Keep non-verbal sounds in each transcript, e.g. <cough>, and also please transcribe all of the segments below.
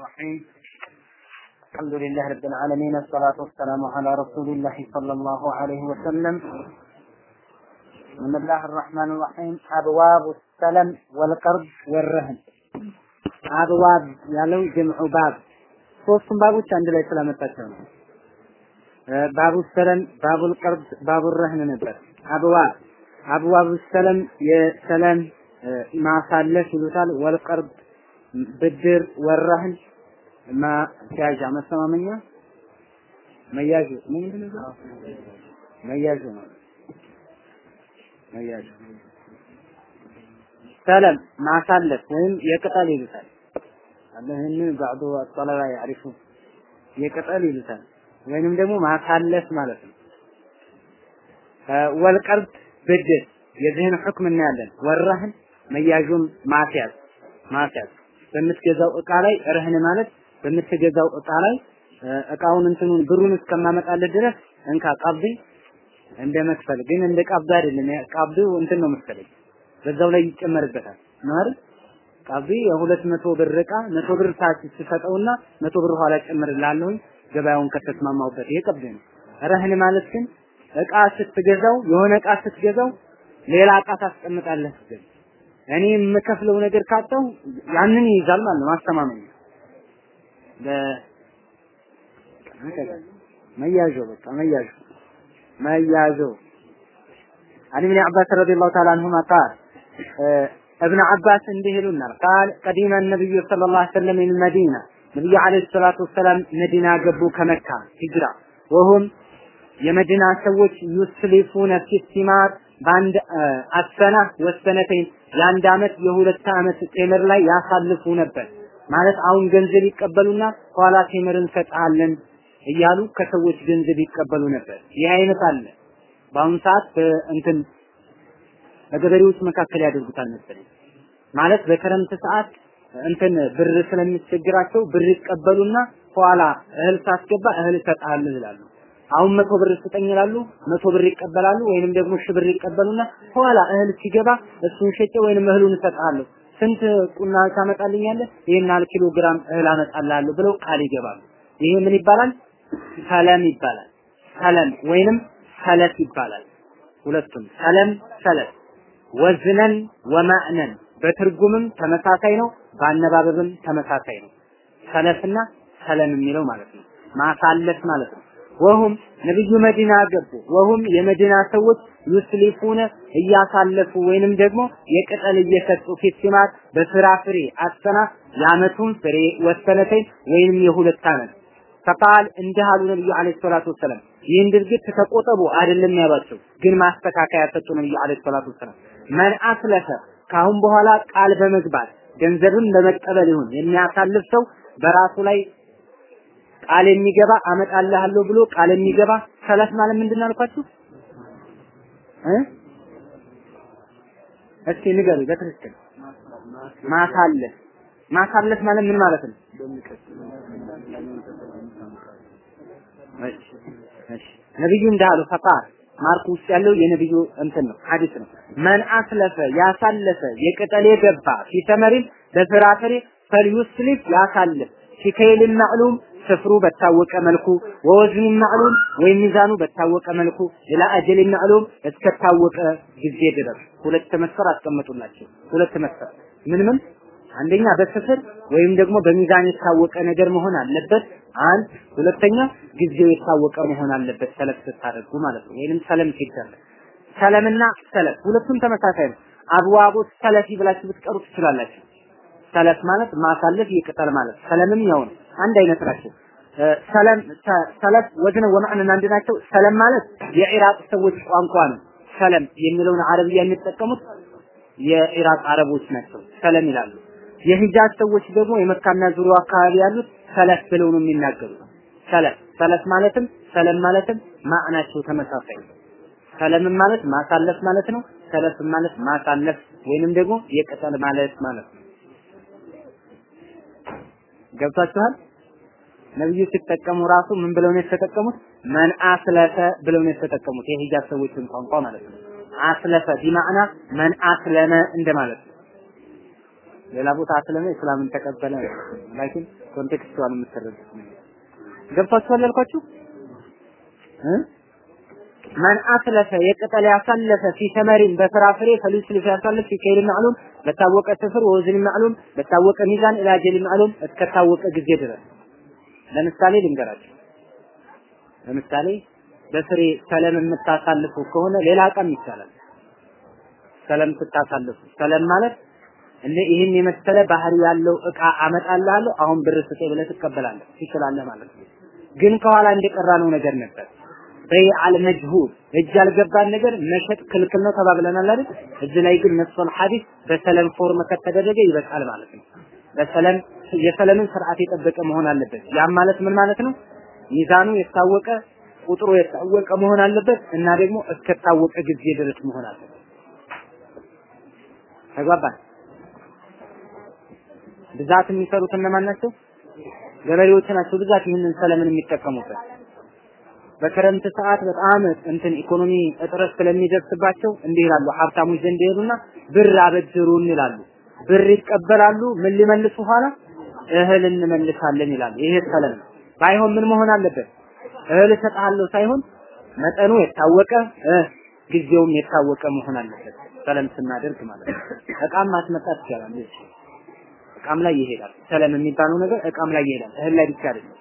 الرحيم الحمد لله رب العالمين الصلاة والسلام على رسول الله صلى الله عليه وسلم بسم الله الرحمن الرحيم أبواب السلم والقرض والرهن አብዋብ ያለው ጀምዑ ባብ ሶስቱም ባቦች አንድ ላይ ስለመጣቸው ነው። ባቡ ሰለም፣ ባቡል ቀርድ፣ ባቡ ረህን ነበር። አብዋብ አብዋብ ሰለም የሰለም ማሳለፍ ይሉታል። ወልቀርድ ብድር፣ ወረህን ማስያዣ መሰማመኛ መያዥ ምንድን? መያዥ ነው። መያዥ ሰለም ማሳለፍ ወይም የቅጠል ይሉታል። ይህንን ባዕዱ ጠለባ ያዕሪፉ የቅጠል ይሉታል ወይንም ደግሞ ማሳለፍ ማለት ነው። ወልቀርድ ብድር የዚህን ሁክም እናያለን። ወረህን መያዡን ማስያዝ ማስያዝ በምትገዛው እቃ ላይ ረህን ማለት በምትገዛው እቃ ላይ እቃውን እንትኑን ብሩን እስከማመጣለት ድረስ እንካ ቀብድ እንደ ግን እንደ ቀብድ አይደለም። ቀብዱ እንትን ነው መሰለኝ በዛው ላይ ይጨመርበታል ነው አይደል? የሁለት መቶ ብር እቃ መቶ ብር ታች ሲሰጠውና መቶ ብር ኋላ ጨምርላለሁኝ ገበያውን ከተስማማውበት ይሄ ቀብድ ነው። ረህን ማለት ግን እቃ ስትገዛው የሆነ እቃ ስትገዛው ሌላ እቃ ታስቀምጣለህ እኔ የምከፍለው ነገር ካጣው ያንን ይይዛል ማለት ነው መያዦ በቃ መያዦ መያዦ عن ابن عباس رضي الله تعالى عنهما قال ابن عباس እንዲህ ይሉናል ቃል ቀዲመ ነብዩ ሰለላሁ ዐለይሂ ወሰለም من المدينة ነብዩ ዐለይሂ ሰላቱ ወሰላም መዲና ገቡ ከመካ ሂጅራ ወሁም የመዲና ሰዎች ዩስሊፉነ ፊስቲማር በአንድ አሰና ወሰነተይን የአንድ አመት የሁለት አመት ቴምር ላይ ያሳልፉ ነበር። ማለት አሁን ገንዘብ ይቀበሉና ኋላ ቴምር እንሰጣለን እያሉ ከሰዎች ገንዘብ ይቀበሉ ነበር። ይህ አይነት አለ። በአሁኑ ሰዓት እንትን በገበሬዎች መካከል ያደርጉታል መሰለኝ። ማለት በክረምት ሰዓት እንትን ብር ስለሚቸግራቸው ብር ይቀበሉና ኋላ እህል ሳስገባ እህል እሰጥሃለሁ ይላሉ። አሁን መቶ ብር ስጠኝ ይላሉ። መቶ ብር ይቀበላሉ ወይንም ደግሞ ሺህ ብር ይቀበሉና ኋላ እህል ሲገባ እሱን ሸጬ ወይንም እህሉን እሰጥሃለሁ ስንት ቁና ታመጣልኛለህ? ይሄን ያህል ኪሎ ግራም እህል አመጣልሃለሁ ብለው ቃል ይገባሉ። ይሄ ምን ይባላል? ሰለም ይባላል። ሰለም ወይንም ሰለት ይባላል። ሁለቱም ሰለም ሰለት ወዝነን ወማዕነን በትርጉምም ተመሳሳይ ነው፣ በአነባበብም ተመሳሳይ ነው። ሰለፍና ሰለም የሚለው ማለት ነው። ማሳለፍ ማለት ነው። ወሁም ነብዩ መዲና ገቡ። ወሁም የመዲና ሰዎች ዩስሊፉነ እያሳለፉ ወይንም ደግሞ የቅጠል እየሰጡ ፊትሲማት በፍራፍሬ አሰና የአመቱን ፍሬ ወሰነተኝ ወይንም የሁለት አመት። ፈቃል እንዲህ አሉ ነብዩ አለይሂ ሰላቱ ወሰላም። ይህን ድርጊት ተቆጠቡ አይደለም ያሏቸው፣ ግን ማስተካከያ ሰጡ ነብዩ አለይሂ ሰላቱ ወሰላም። መን አስለፈ ካሁን በኋላ ቃል በመግባት ገንዘብን በመቀበል ይሁን የሚያሳልፍ ሰው በራሱ ላይ ቃል የሚገባ አመጣልሃለሁ ብሎ ቃል የሚገባ ሰለፍ ማለት ምንድን አልኳችሁ እ እስኪ ንገሩ በትክክል ማሳለፍ ማሳለፍ ማለት ምን ማለት ነው? ነብዩ እንዳሉ ፈቃር ማርኩ ውስጥ ያለው የነብዩ እንትን ነው ሐዲስ ነው። من أسلف ያሳለፈ የቅጠል የገባ في ثمر በፍራፍሬ فليسلف ያሳልፍ في كيل معلوم ስፍሩ በታወቀ መልኩ ووزن معلوم ወይም ሚዛኑ በታወቀ መልኩ إلى أجل معلوم እስከታወቀ ጊዜ ድረስ ሁለት መስፈር አስቀምጡላቸው። ሁለት መስፈር ምን ምን? አንደኛ በስፍር ወይም ደግሞ በሚዛን የታወቀ ነገር መሆን አለበት። አንድ ሁለተኛ ጊዜው የታወቀ መሆን አለበት። ሰለፍ ስታደርጉ ማለት ነው። ወይንም ሰለም ሲደረግ ሰለምና ሰለፍ ሁለቱም ተመሳሳይ ነው። አብዋቡ ሰለፊ ብላችሁ ብትቀሩ ትችላላችሁ። ሰለፍ ማለት ማሳለፍ የቅጠል ማለት ሰለምም ያው ነው። አንድ አይነት ናቸው። ሰለም ሰለፍ ወዝነ ወማዕነን አንድ ሰለም ማለት የኢራቅ ሰዎች ቋንቋ ነው። ሰለም የሚለውን አረብያ የሚጠቀሙት የኢራቅ አረቦች ናቸው። ሰለም ይላሉ። የሂጃዝ ሰዎች ደግሞ የመካና ዙሪያው አካባቢ ያሉት ሰለፍ ብለው ነው የሚናገሩት። ሰለፍ ሰለፍ ማለትም ሰለም ማለትም ማዕናቸው ተመሳሳይ ነው። ሰለምን ማለት ማሳለፍ ማለት ነው። ሰለፍ ማለት ማሳለፍ ወይንም ደግሞ የቅጠል ማለት ማለት ነው። ገብቷችኋል? ነብዩ ሲጠቀሙ ራሱ ምን ብለው ነው የተጠቀሙት? መን አስለፈ ብለው ነው የተጠቀሙት። የሂጃዝ ሰዎችን ቋንቋ ማለት ነው። أسلف بمعنى من أسلم እንደማለት ነው። ሌላ ቦታ أسلم እስላምን ተቀበለ لكن contextual የምትረዱት ገብቷችኋል ያልኳችሁ እ من أسلف የቅጠል ያሳለፈ في ثمر በፍራፍሬ فليسلف ያሳልፍ في كيل معلوم በታወቀ ስፍር وزن معلوم በታወቀ ሚዛን إلى معلوم እስከታወቀ ጊዜ ድረስ ለምሳሌ ልንገራችሁ። ለምሳሌ በፍሬ ሰለም የምታሳልፉ ከሆነ ሌላ ቀን ይቻላል። ሰለም ስታሳልፉ ሰለም ማለት እንደ ይህን የመሰለ ባህሪ ያለው እቃ አመጣልሃለሁ አሁን ብር ስጠኝ ብለህ ትቀበላለህ። ትችላለህ ማለት ነው። ግን ከኋላ እንደቀራ ነው ነገር ነበር። بيع المجهول እጅ ያልገባን ነገር መሸጥ ክልክል ነው ተባብለናል አይደል? እዚህ ላይ ግን نفس الحديث በሰለም form ከተደረገ ይበቃል ማለት ነው በሰለም የሰለምን ስርዓት የጠበቀ መሆን አለበት። ያም ማለት ምን ማለት ነው? ሚዛኑ የታወቀ ቁጥሩ የታወቀ መሆን አለበት እና ደግሞ እስከታወቀ ጊዜ ድረስ መሆን አለበት። ተግባባን? ብዛት የሚሰሩት እነማን ናቸው? ገበሬዎች ናቸው። ብዛት ይህንን ሰለምን የሚጠቀሙበት። በክረምት ሰዓት በጣም እንትን ኢኮኖሚ እጥረት ስለሚደርስባቸው እንዲህ ይላሉ ሀብታሞች ዘንድ ይሄዱና ብር አበድሩን ይላሉ ብር ይቀበላሉ። ምን ሊመልሱ ኋላ? እህል እንመልሳለን ይላሉ ይሄ ሰለም ባይሆን ምን መሆን አለበት? እህል እሰጥሃለሁ ሳይሆን መጠኑ የታወቀ ጊዜውም የታወቀ መሆን አለበት። ሰለም ስናደርግ ማለት ነው። እቃም ማስመጣት ይቻላል። እቃም ላይ ይሄዳል። ሰለም የሚባለው ነገር እቃም ላይ ይሄዳል። እህል ላይ ብቻ አይደለም።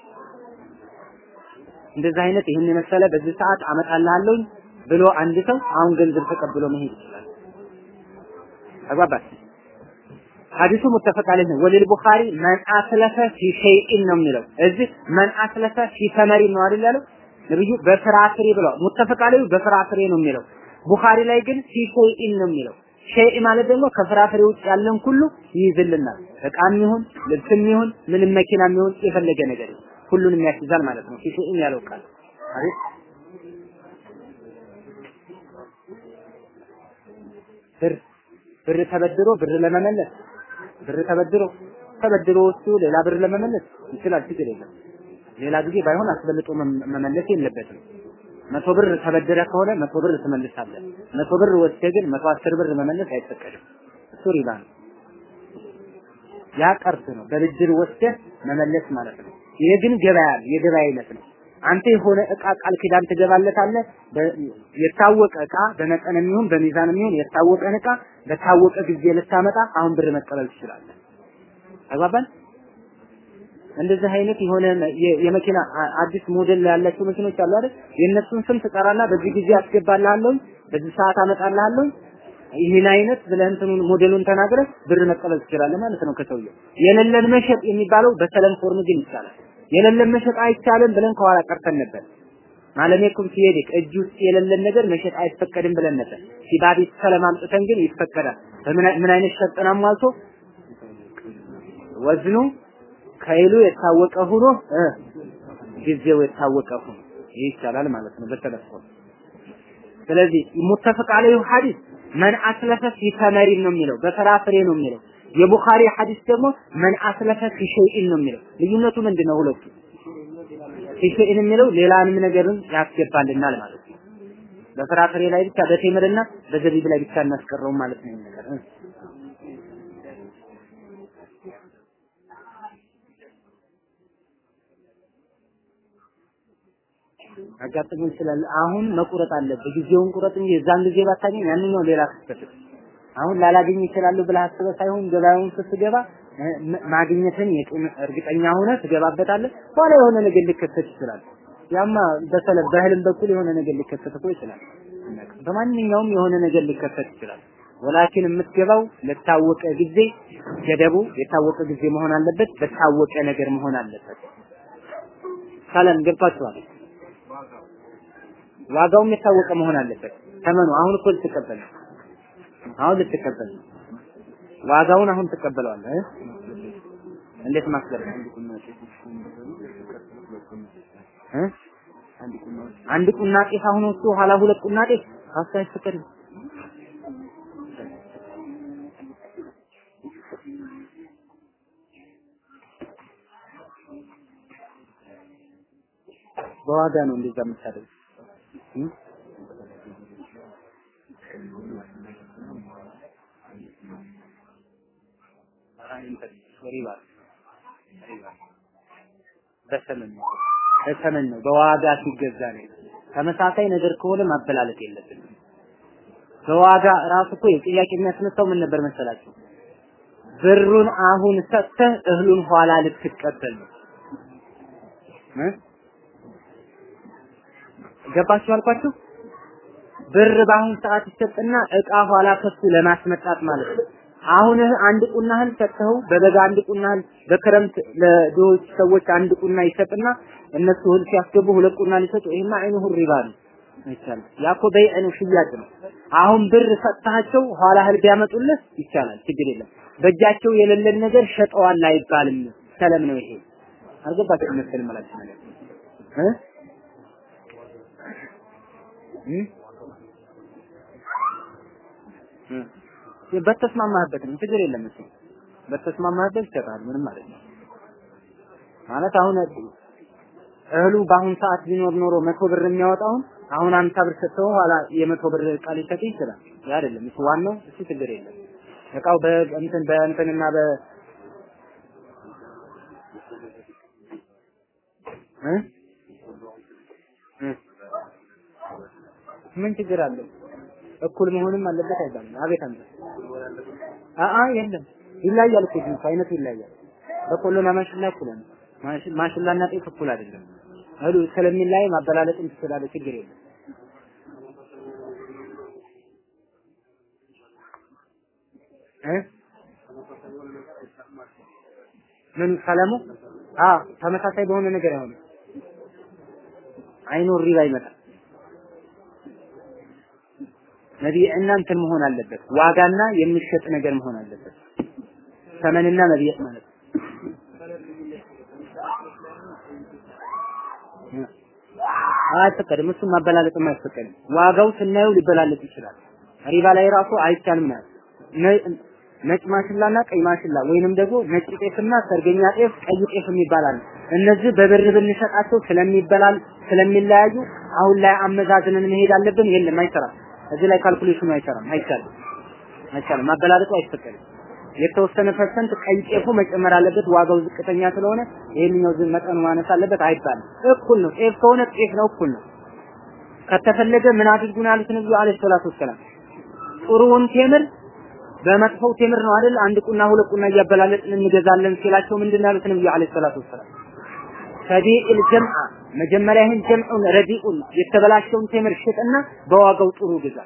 እንደዚህ አይነት ይህን የመሰለ በዚህ ሰዓት አመጣልሃለሁ ብሎ አንድ ሰው አሁን ገንዘብ ተቀብሎ መሄድ ይችላል። ተግባባል ሐዲሱ ሙተፈቅ አለህ ነው ወለል ቡኻሪ መን አስለፈ ፊ ሸይኢን ነው የሚለው። እዚህ መን አስለፈ ፊ ተመሪ ነው አይደል ያለው? ነብዩ በፍራፍሬ ብለው ሙተፈቅ አለህ በፍራፍሬ ነው የሚለው። ቡኻሪ ላይ ግን ፊ ሸይኢን ነው የሚለው። ሸይ ማለት ደግሞ ከፍራፍሬ ውጭ ያለን ሁሉ ይይዝልናል። እቃም ይሁን ልብስም ይሁን ምንም መኪናም ይሁን የፈለገ ነገር ሁሉንም ያስይዛል ማለት ነው። ፊ ሸይኢን ያለው ቃል አይደል? ብር ብር ተበድሮ ብር ለመመለስ ብር ተበድሮ ተበድሮ እሱ ሌላ ብር ለመመለስ ይችላል። ችግር የለም። ሌላ ጊዜ ባይሆን አስበልጦ መመለስ የለበትም። መቶ ብር ተበድረ ከሆነ መቶ ብር ትመልሳለህ። መቶ ብር ወስደህ ግን መቶ አስር ብር መመለስ አይፈቀድም። እሱ ሪባ ነው ያ ቀርድ ነው በብድር ወስደህ መመለስ ማለት ነው። ይሄ ግን ገበያ የገበያ አይነት ነው አንተ የሆነ እቃ ቃል ኪዳን ትገባለታለህ የታወቀ እቃ በመጠን የሚሆን በሚዛን የሚሆን የታወቀን እቃ በታወቀ ጊዜ ልታመጣ አሁን ብር መቀበል ትችላለህ። ተግባባን እንደዚህ አይነት የሆነ የመኪና አዲስ ሞዴል ያላቸው መኪኖች አሉ አይደል? የእነሱን ስም ትጠራና በዚህ ጊዜ አስገባልሃለሁ በዚህ ሰዓት አመጣልሃለሁ ይህን አይነት ብለህ እንትኑን ሞዴሉን ተናግረህ ብር መቀበል ትችላለህ ማለት ነው ከሰውየው። የሌለን መሸጥ የሚባለው በሰለም form ግን ይቻላል የሌለን መሸጥ አይቻልም ብለን ከኋላ ቀርተን ነበር። ما لم يكن عندك እጅ ውስጥ የሌለን ነገር መሸጥ አይፈቀድም ብለን ነበር። ሲባቢ ሰለም ግን ይፈቀዳል። ምን አይነት ሸርጥን አሟልቶ? ወዝኑ ከይሉ የታወቀ ሆኖ ጊዜው የታወቀ ሆኖ ይቻላል ማለት ነው በተለፈው። ስለዚህ ሙተፈቅ አለይሁ ሐዲስ መን አስለፈ ፊ ተመሪን ነው የሚለው በፍራፍሬ ነው የሚለው የቡኻሪ ሐዲስ ደግሞ መን አስለፈ ፊ ሸይኢን ነው የሚለው ልዩነቱ ምንድነው ሁለቱ ፊ ሸይኢን የሚለው ሌላንም ነገርን ያስገባልናል ማለት ነው በፍራፍሬ ላይ ብቻ በቴምርና በዘቢብ ላይ ብቻ እናስቀረው ማለት ነው ነገር አጋጥሞ ይችላል። አሁን መቁረጥ አለብህ። ጊዜውን ቁረጥ እንጂ የዛን ጊዜ ባታገኝ ያንኛው ሌላ ክስተት አሁን ላላገኝ ይችላሉ ብለህ አስበህ ሳይሆን ገበያውን ስትገባ ማግኘትን የቂም እርግጠኛ ሆነ ትገባበታለህ። በኋላ የሆነ ነገር ሊከሰት ይችላል። ያማ በሰለ በህልም በኩል የሆነ ነገር ሊከሰት እኮ ይችላል። በማንኛውም የሆነ ነገር ሊከሰት ይችላል። ወላኪን የምትገባው ለታወቀ ጊዜ ገደቡ የታወቀ ጊዜ መሆን አለበት። በታወቀ ነገር መሆን አለበት። ሰላም ገብቷችኋል? ዋጋውም የታወቀ መሆን አለበት። ተመኑ አሁን እኮ ልትቀበል አሁን ልትቀበል ነው። ዋጋውን አሁን ትቀበለዋለህ። እንዴት ማስገባት አንድ ቁና ጤፍ አሁን ወስዶ ኋላ ሁለት ቁና ጤፍ አስተያየት ፍቅር በዋጋ ነው እንደዛ የምታደርግ በሰመን ነው በዋጋ ሲገዛ ነው። ተመሳሳይ ነገር ከሆነ ማበላለጥ የለብንም። በዋጋ ራሱ እኮ የጥያቄ የሚያስነሳው ምን ነበር መሰላችሁ? ብሩን አሁን ሰጥተህ እህሉን ኋላ ልትቀበል ነው ገባችሁ አልኳችሁ? ብር በአሁን ሰዓት ይሰጥና እቃ ኋላ ከሱ ለማስመጣት ማለት ነው። አሁን አንድ ቁናህን ሰጥተው በበጋ አንድ ቁናህን በክረምት ለድሆች ሰዎች አንድ ቁና ይሰጥና እነሱ እህል ሲያስገቡ ሁለት ቁና ሊሰጡ ይሄማ አይኑሁ ሪባ ነው። አይቻልም። ያ በይዕ ነው፣ ሽያጭ ነው። አሁን ብር ሰጥታቸው ኋላ እህል ቢያመጡልህ ይቻላል፣ ችግር የለም። በእጃቸው የሌለን ነገር ሸጠዋል አይባልም። ሰለም ነው ይሄ። አልገባችሁም መሰለኝ ማለት ነገር እ እ በተስማማህበት ነው። ችግር የለም እሱ። በተስማማህበት ይሰጣል ምንም ማለት ነው ማለት አሁን እህሉ በአሁን ሰዓት ቢኖር ኖሮ መቶ ብር የሚያወጣውን አሁን አምሳ ብር ሰጥተው ኋላ የመቶ ብር ዕቃ ሊሰጥ ይችላል። ያ አይደለም። እሱ ዋናው እሱ ችግር የለም። እቃው በእንትን በእንትንና በ ምን ችግር አለው እኩል መሆንም አለበት አይባልም። አቤት አንተ አአ የለም። ይለያል እኮ ጅንሱ አይነቱ ይለያል በቆሎና ማሽላ እኩል ነው ማሽላና ጤፍ እኩል አይደለም። እህሉ ስለሚለያይ ማበላለጥም ትችላለህ ችግር የለም። ምን ሰለሙ? አ ተመሳሳይ በሆነ ነገር አይሆንም። አይኑ ሪባ ይመጣል መቢዕና እንትን መሆን አለበት። ዋጋና የሚሸጥ ነገር መሆን አለበት። ተመንና መቢዕ ማለት አይፈቀድም እሱም ማበላለጥም አይፈቀድም ዋጋው ስናየው ሊበላለጥ ይችላል። ሪባ ላይ ራሱ አይቻልም ማለት ነጭ ማሽላና ቀይ ማሽላ ወይንም ደግሞ ነጭ ጤፍና ሰርገኛ ጤፍ ቀይ ጤፍ አለ። እነዚህ በብር ብንሸጣቸው ስለሚበላል ስለሚለያዩ አሁን ላይ አመዛዝነን መሄድ አለብን። የለም አይሰራም እዚህ ላይ calculation ኡ አይሰራም አይቻልም አይቻልም። ማበላለጡ አይፈቀድም። የተወሰነ percent ቀይ ጤፉ መጨመር አለበት ዋጋው ዝቅተኛ ስለሆነ ይሄንኛው መጠኑ ማነስ አለበት አይባልም። እኩል ነው። ጤፍ ከሆነ ጤፍ ነው እኩል ነው። ከተፈለገ ምን አድርጉን ያሉት ነብዩ عليه الصلاة والسلام? ጥሩውን ቴምር በመጥፎው ቴምር ነው አይደል? አንድ ቁና ሁለት ቁና እያበላለጥን እንገዛለን ሲላቸው ምንድን ያሉት ነብዩ عليه الصلاة والسلام? ከዲኢል ጀምዓ መጀመሪያ ይህን ጀምዑን ረዲኡን የተበላሸውን ቴምር ሽጥና በዋጋው ጥሩ ግዛ።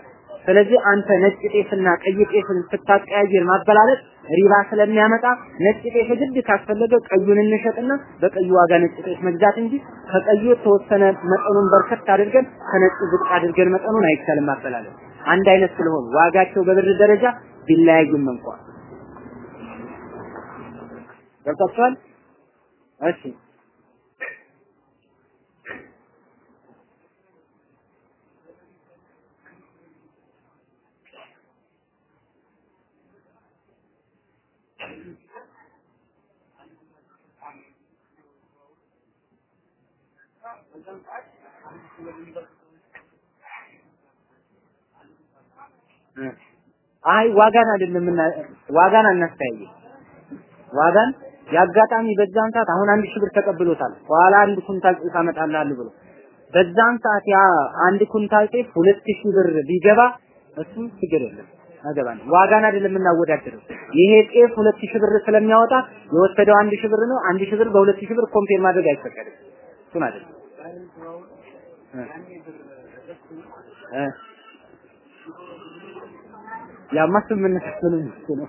ስለዚህ አንተ ነጭ ጤፍና ቀይ ጤፍን ስታቀያየር ማበላለጥ ሪባ ስለሚያመጣ ነጭ ጤፍ ግድ ካስፈለገ ቀዩን እንሸጥና በቀዩ ዋጋ ነጭ ጤፍ መግዛት እንጂ ከቀዩ የተወሰነ መጠኑን በርከት አድርገን ከነጭ ዝቅ አድርገን መጠኑን አይቻልም ማበላለጥ። አንድ አይነት ስለሆኑ ዋጋቸው በብር ደረጃ ቢለያዩም እንኳን። ገብታችኋል እሺ አይ ዋጋን አይደለም ዋጋን አናስተያየ። ዋጋን የአጋጣሚ በዛን ሰዓት አሁን አንድ ሺህ ብር ተቀብሎታል። በኋላ አንድ ኩንታል ጤፍ አመጣልሃለሁ ብሎ በዛን ሰዓት ያ አንድ ኩንታል ጤፍ ሁለት ሺህ ብር ቢገባ እሱ ችግር የለም አገባን ዋጋን አይደለም የምናወዳደረው ይሄ ጤፍ ሁለት ሺህ ብር ስለሚያወጣ የወሰደው አንድ ሺህ ብር ነው። አንድ ሺህ ብር በሁለት ሺህ ብር compare ማድረግ አይፈቀድም። እሱን አይደለም ያማ ስምምነት ነው?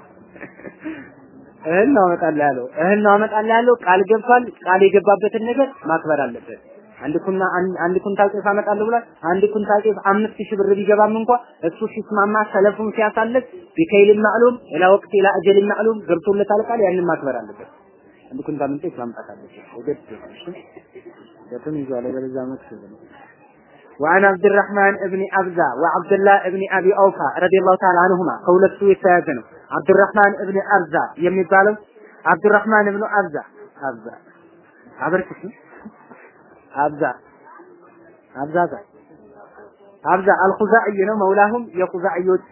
እህል ነው አመጣልህ ያለው እህል ነው አመጣልህ ያለው ቃል ገብቷል ቃል የገባበትን ነገር ማክበር አለበት። አንድ ኩና አንድ ኩንታል ጤፍ አመጣለሁ ብሏል። አንድ ኩንታል ጤፍ አምስት ሺህ ብር ቢገባም እንኳ እሱ ሲስማማ ሰለፉን ሲያሳልፍ ቢከይል ማዕሉም ኢላ ወቅት ኢላ አጀል ማዕሉም ገብቶለታል ቃል ያንን ማክበር አለበት። አንድ ኩንታል ጤፍ ማምጣት አለበት። እሺ? ገቱን ይዟል። በለዛ መክሰብ ነው وعن عبد الرحمن ابن أبزة وعبد الله ابن أبي أوفى رضي الله تعالى عنهما ከሁለቱ የተያዘ ነው عبد الرحمن ابن أبزة የሚባለው عبد الرحمن ابن أبزة أبزة አብርክሽ አብዛ አብዛዛ አብዛ አልኹዛዒ ነው መውላሁም የኹዛዒዎች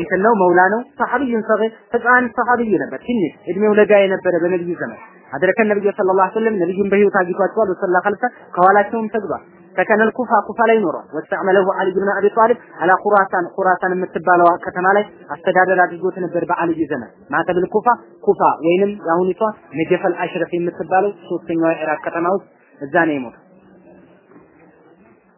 እንትን ነው መውላ ነው ሰሐቢዩን ሰገር ህፃን ሰሐቢይ ነበር ትንሽ እድሜው ለጋ የነበረ በነብዩ ዘመን አድረከ ነብዩ ሰለላሁ ዐለይሂ ወሰለም ነብዩን በህይወት አግኝቷቸዋል ወሰላ ኸልፈ ከኋላቸውም ተግባ ሰከነል ኩፋ ኩፋ ላይ ኖሯል ወስተዕመለሁ አሊ ብን አቢ ጣሊብ አላ ኹራሳን ኹራሳን የምትባለው ከተማ ላይ አስተዳደር አድርጎት ነበር በአልይ ዘመን ማተብል ኩፋ ኩፋ ወይንም የአሁኒቷ ነጀፈል አሽረፍ የምትባለው ሶስተኛው የኢራቅ ከተማ ውስጥ እዛ ነው የሞተው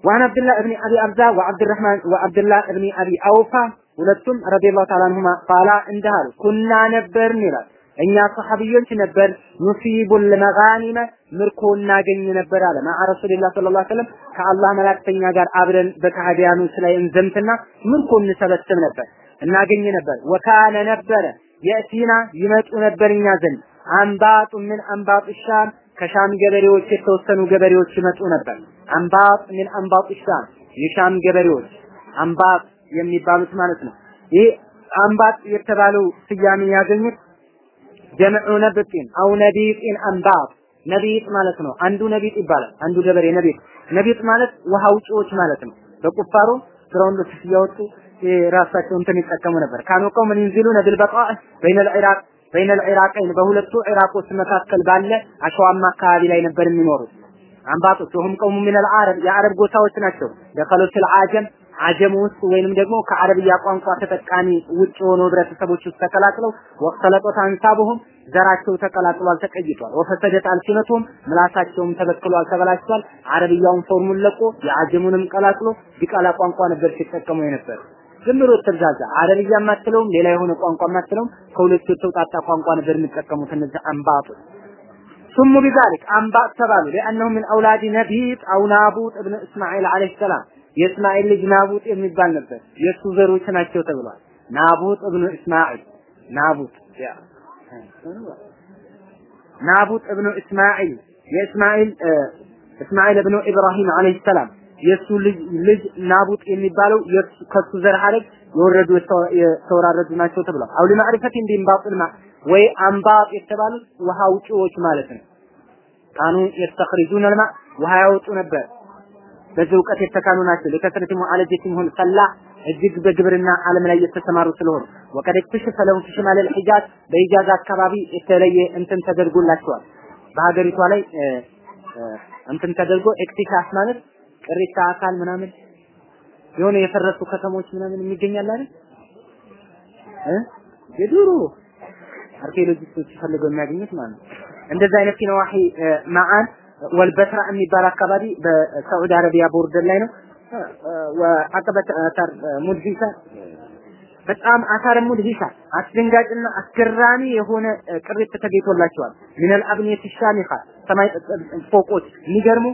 وعن عبد الله بن ابي ابزا وعبد الرحمن وعبد الله بن ابي اوفا ሁለቱም ረዲየላሁ ተዓላ አንሁማ ቃላ እንዳሉ ኩና ነበርን ይላል እኛ ሰሐቢዮች ነበር ኑሲቡል መጋኒመ ምርኮ እናገኝ ነበር አለ። ማዓ ረሱልላህ ሰለላሁ ዐለይሂ ወሰለም ከአላህ መላእክተኛ ጋር አብረን በካህዲያኖች ላይ እንዘምትና ምርኮ እንሰበስብ ነበር እናገኝ ነበር። ወካነ ነበረ የእቲና ይመጡ ነበር እኛ ዘንድ። አንባጡ ምን አንባጡ ሻም ከሻም ገበሬዎች የተወሰኑ ገበሬዎች ይመጡ ነበር። አንባጥ ምን አንባጡ ሻም የሻም ገበሬዎች። አንባጥ የሚባሉት ማለት ነው። ይህ አንባጥ የተባለው ስያሜ ያገኙት ጀምዑ ነብጢን አው ነቢጢን አንባጥ። ነቢጥ ማለት ነው። አንዱ ነቢጥ ይባላል። አንዱ ገበሬ ነቢጥ። ነቢጥ ማለት ውሃ ውጪዎች ማለት ነው። በቁፋሮ ግራውንዶች እያወጡ ራሳቸው እንትን ይጠቀሙ ነበር። ካኑ ቀውምን ይንዚሉነ ቢልበቃዕ በይነ ልዕራቅ በይነ ልዕራቀይን በሁለቱ ኢራቆች መካከል ባለ አሸዋማ አካባቢ ላይ ነበር የሚኖሩት። አንባጦች ወሁም ቀውሙ ሚነል አረብ የአረብ ጎሳዎች ናቸው። دخلوا العجم አጀም ውስጥ ወይንም ደግሞ ከአረብያ ቋንቋ ተጠቃሚ ውጭ የሆኑ ህብረተሰቦች ውስጥ ተቀላቅለው ወቅተለጦት አንሳቡሁም ዘራቸው ተቀላቅሏል ተቀይቷል ወፈሰደት አልሲነቱም ምላሳቸውም ተበክሏል ተበላሽቷል አረብያውን ፎርሙን ለቆ የአጀሙንም ቀላቅሎ ዲቃላ ቋንቋ ነበር ሲጠቀሙ የነበር ዝም ብሎ ተብዛዛ አረብያ የማትለውም ሌላ የሆነ ቋንቋ የማትለውም ከሁለቱ የተውጣጣ ቋንቋ ነበር የሚጠቀሙት እነዚህ አንባጦች ثم بذلك አንባጥ ተባሉ لانه من اولاد نبيط او نابوت ابن اسماعيل عليه السلام የእስማኤል ልጅ ናቡጥ የሚባል ነበር። የእሱ ዘሮች ናቸው ተብሏል። ናቡጥ እብኑ እስማኤል። ናቡጥ ያ። ናቡጥ እብኑ እስማኤል። የእስማኤል እስማኤል እብኑ ኢብራሂም አለይሂ ሰላም። የእሱ ልጅ ናቡጥ የሚባለው ከሱ ዘር ሐረግ የወረዱ የተወራረዱ ናቸው ተብሏል። አው ለማዕሪፈት እንዲንባጥል ወይ አንባጥ የተባሉት ውሃ ውጪዎች ማለት ነው። ካኑ የስተኽሪጁን ልማ ውሃ ያወጡ ነበር በዚህ እውቀት የተካኑ ናቸው። ለከስረት ሙዓለጀትም ሆን ሰላ እጅግ በግብርና ዓለም ላይ የተሰማሩ ስለሆኑ ወቀድ እክትሽፈ ለሁም ፊ በሂጃዝ አካባቢ የተለየ እንትን ተደርጎላቸዋል። በሀገሪቷ ላይ እንትን ተደርጎ ኤክቲካስ ማለት ቅሪታ አካል ምናምን የሆነ የፈረሱ ከተሞች ምናምን የሚገኛል አይደል? እ የዱሮ archeologist ኦች ፈልገው የሚያገኙት ማለት ነው። እንደዛ አይነት في نواحي معان والبتراء የሚባል አካባቢ በሳዑዲ አረቢያ border ላይ ነው። ወአቀበት آثار مدهشة በጣም آثار مدهشة አስደንጋጭና አስገራሚ የሆነ ቅሪት ተገኝቶላቸዋል። من الأبنية الشامخة ሰማይ ፎቆች የሚገርሙ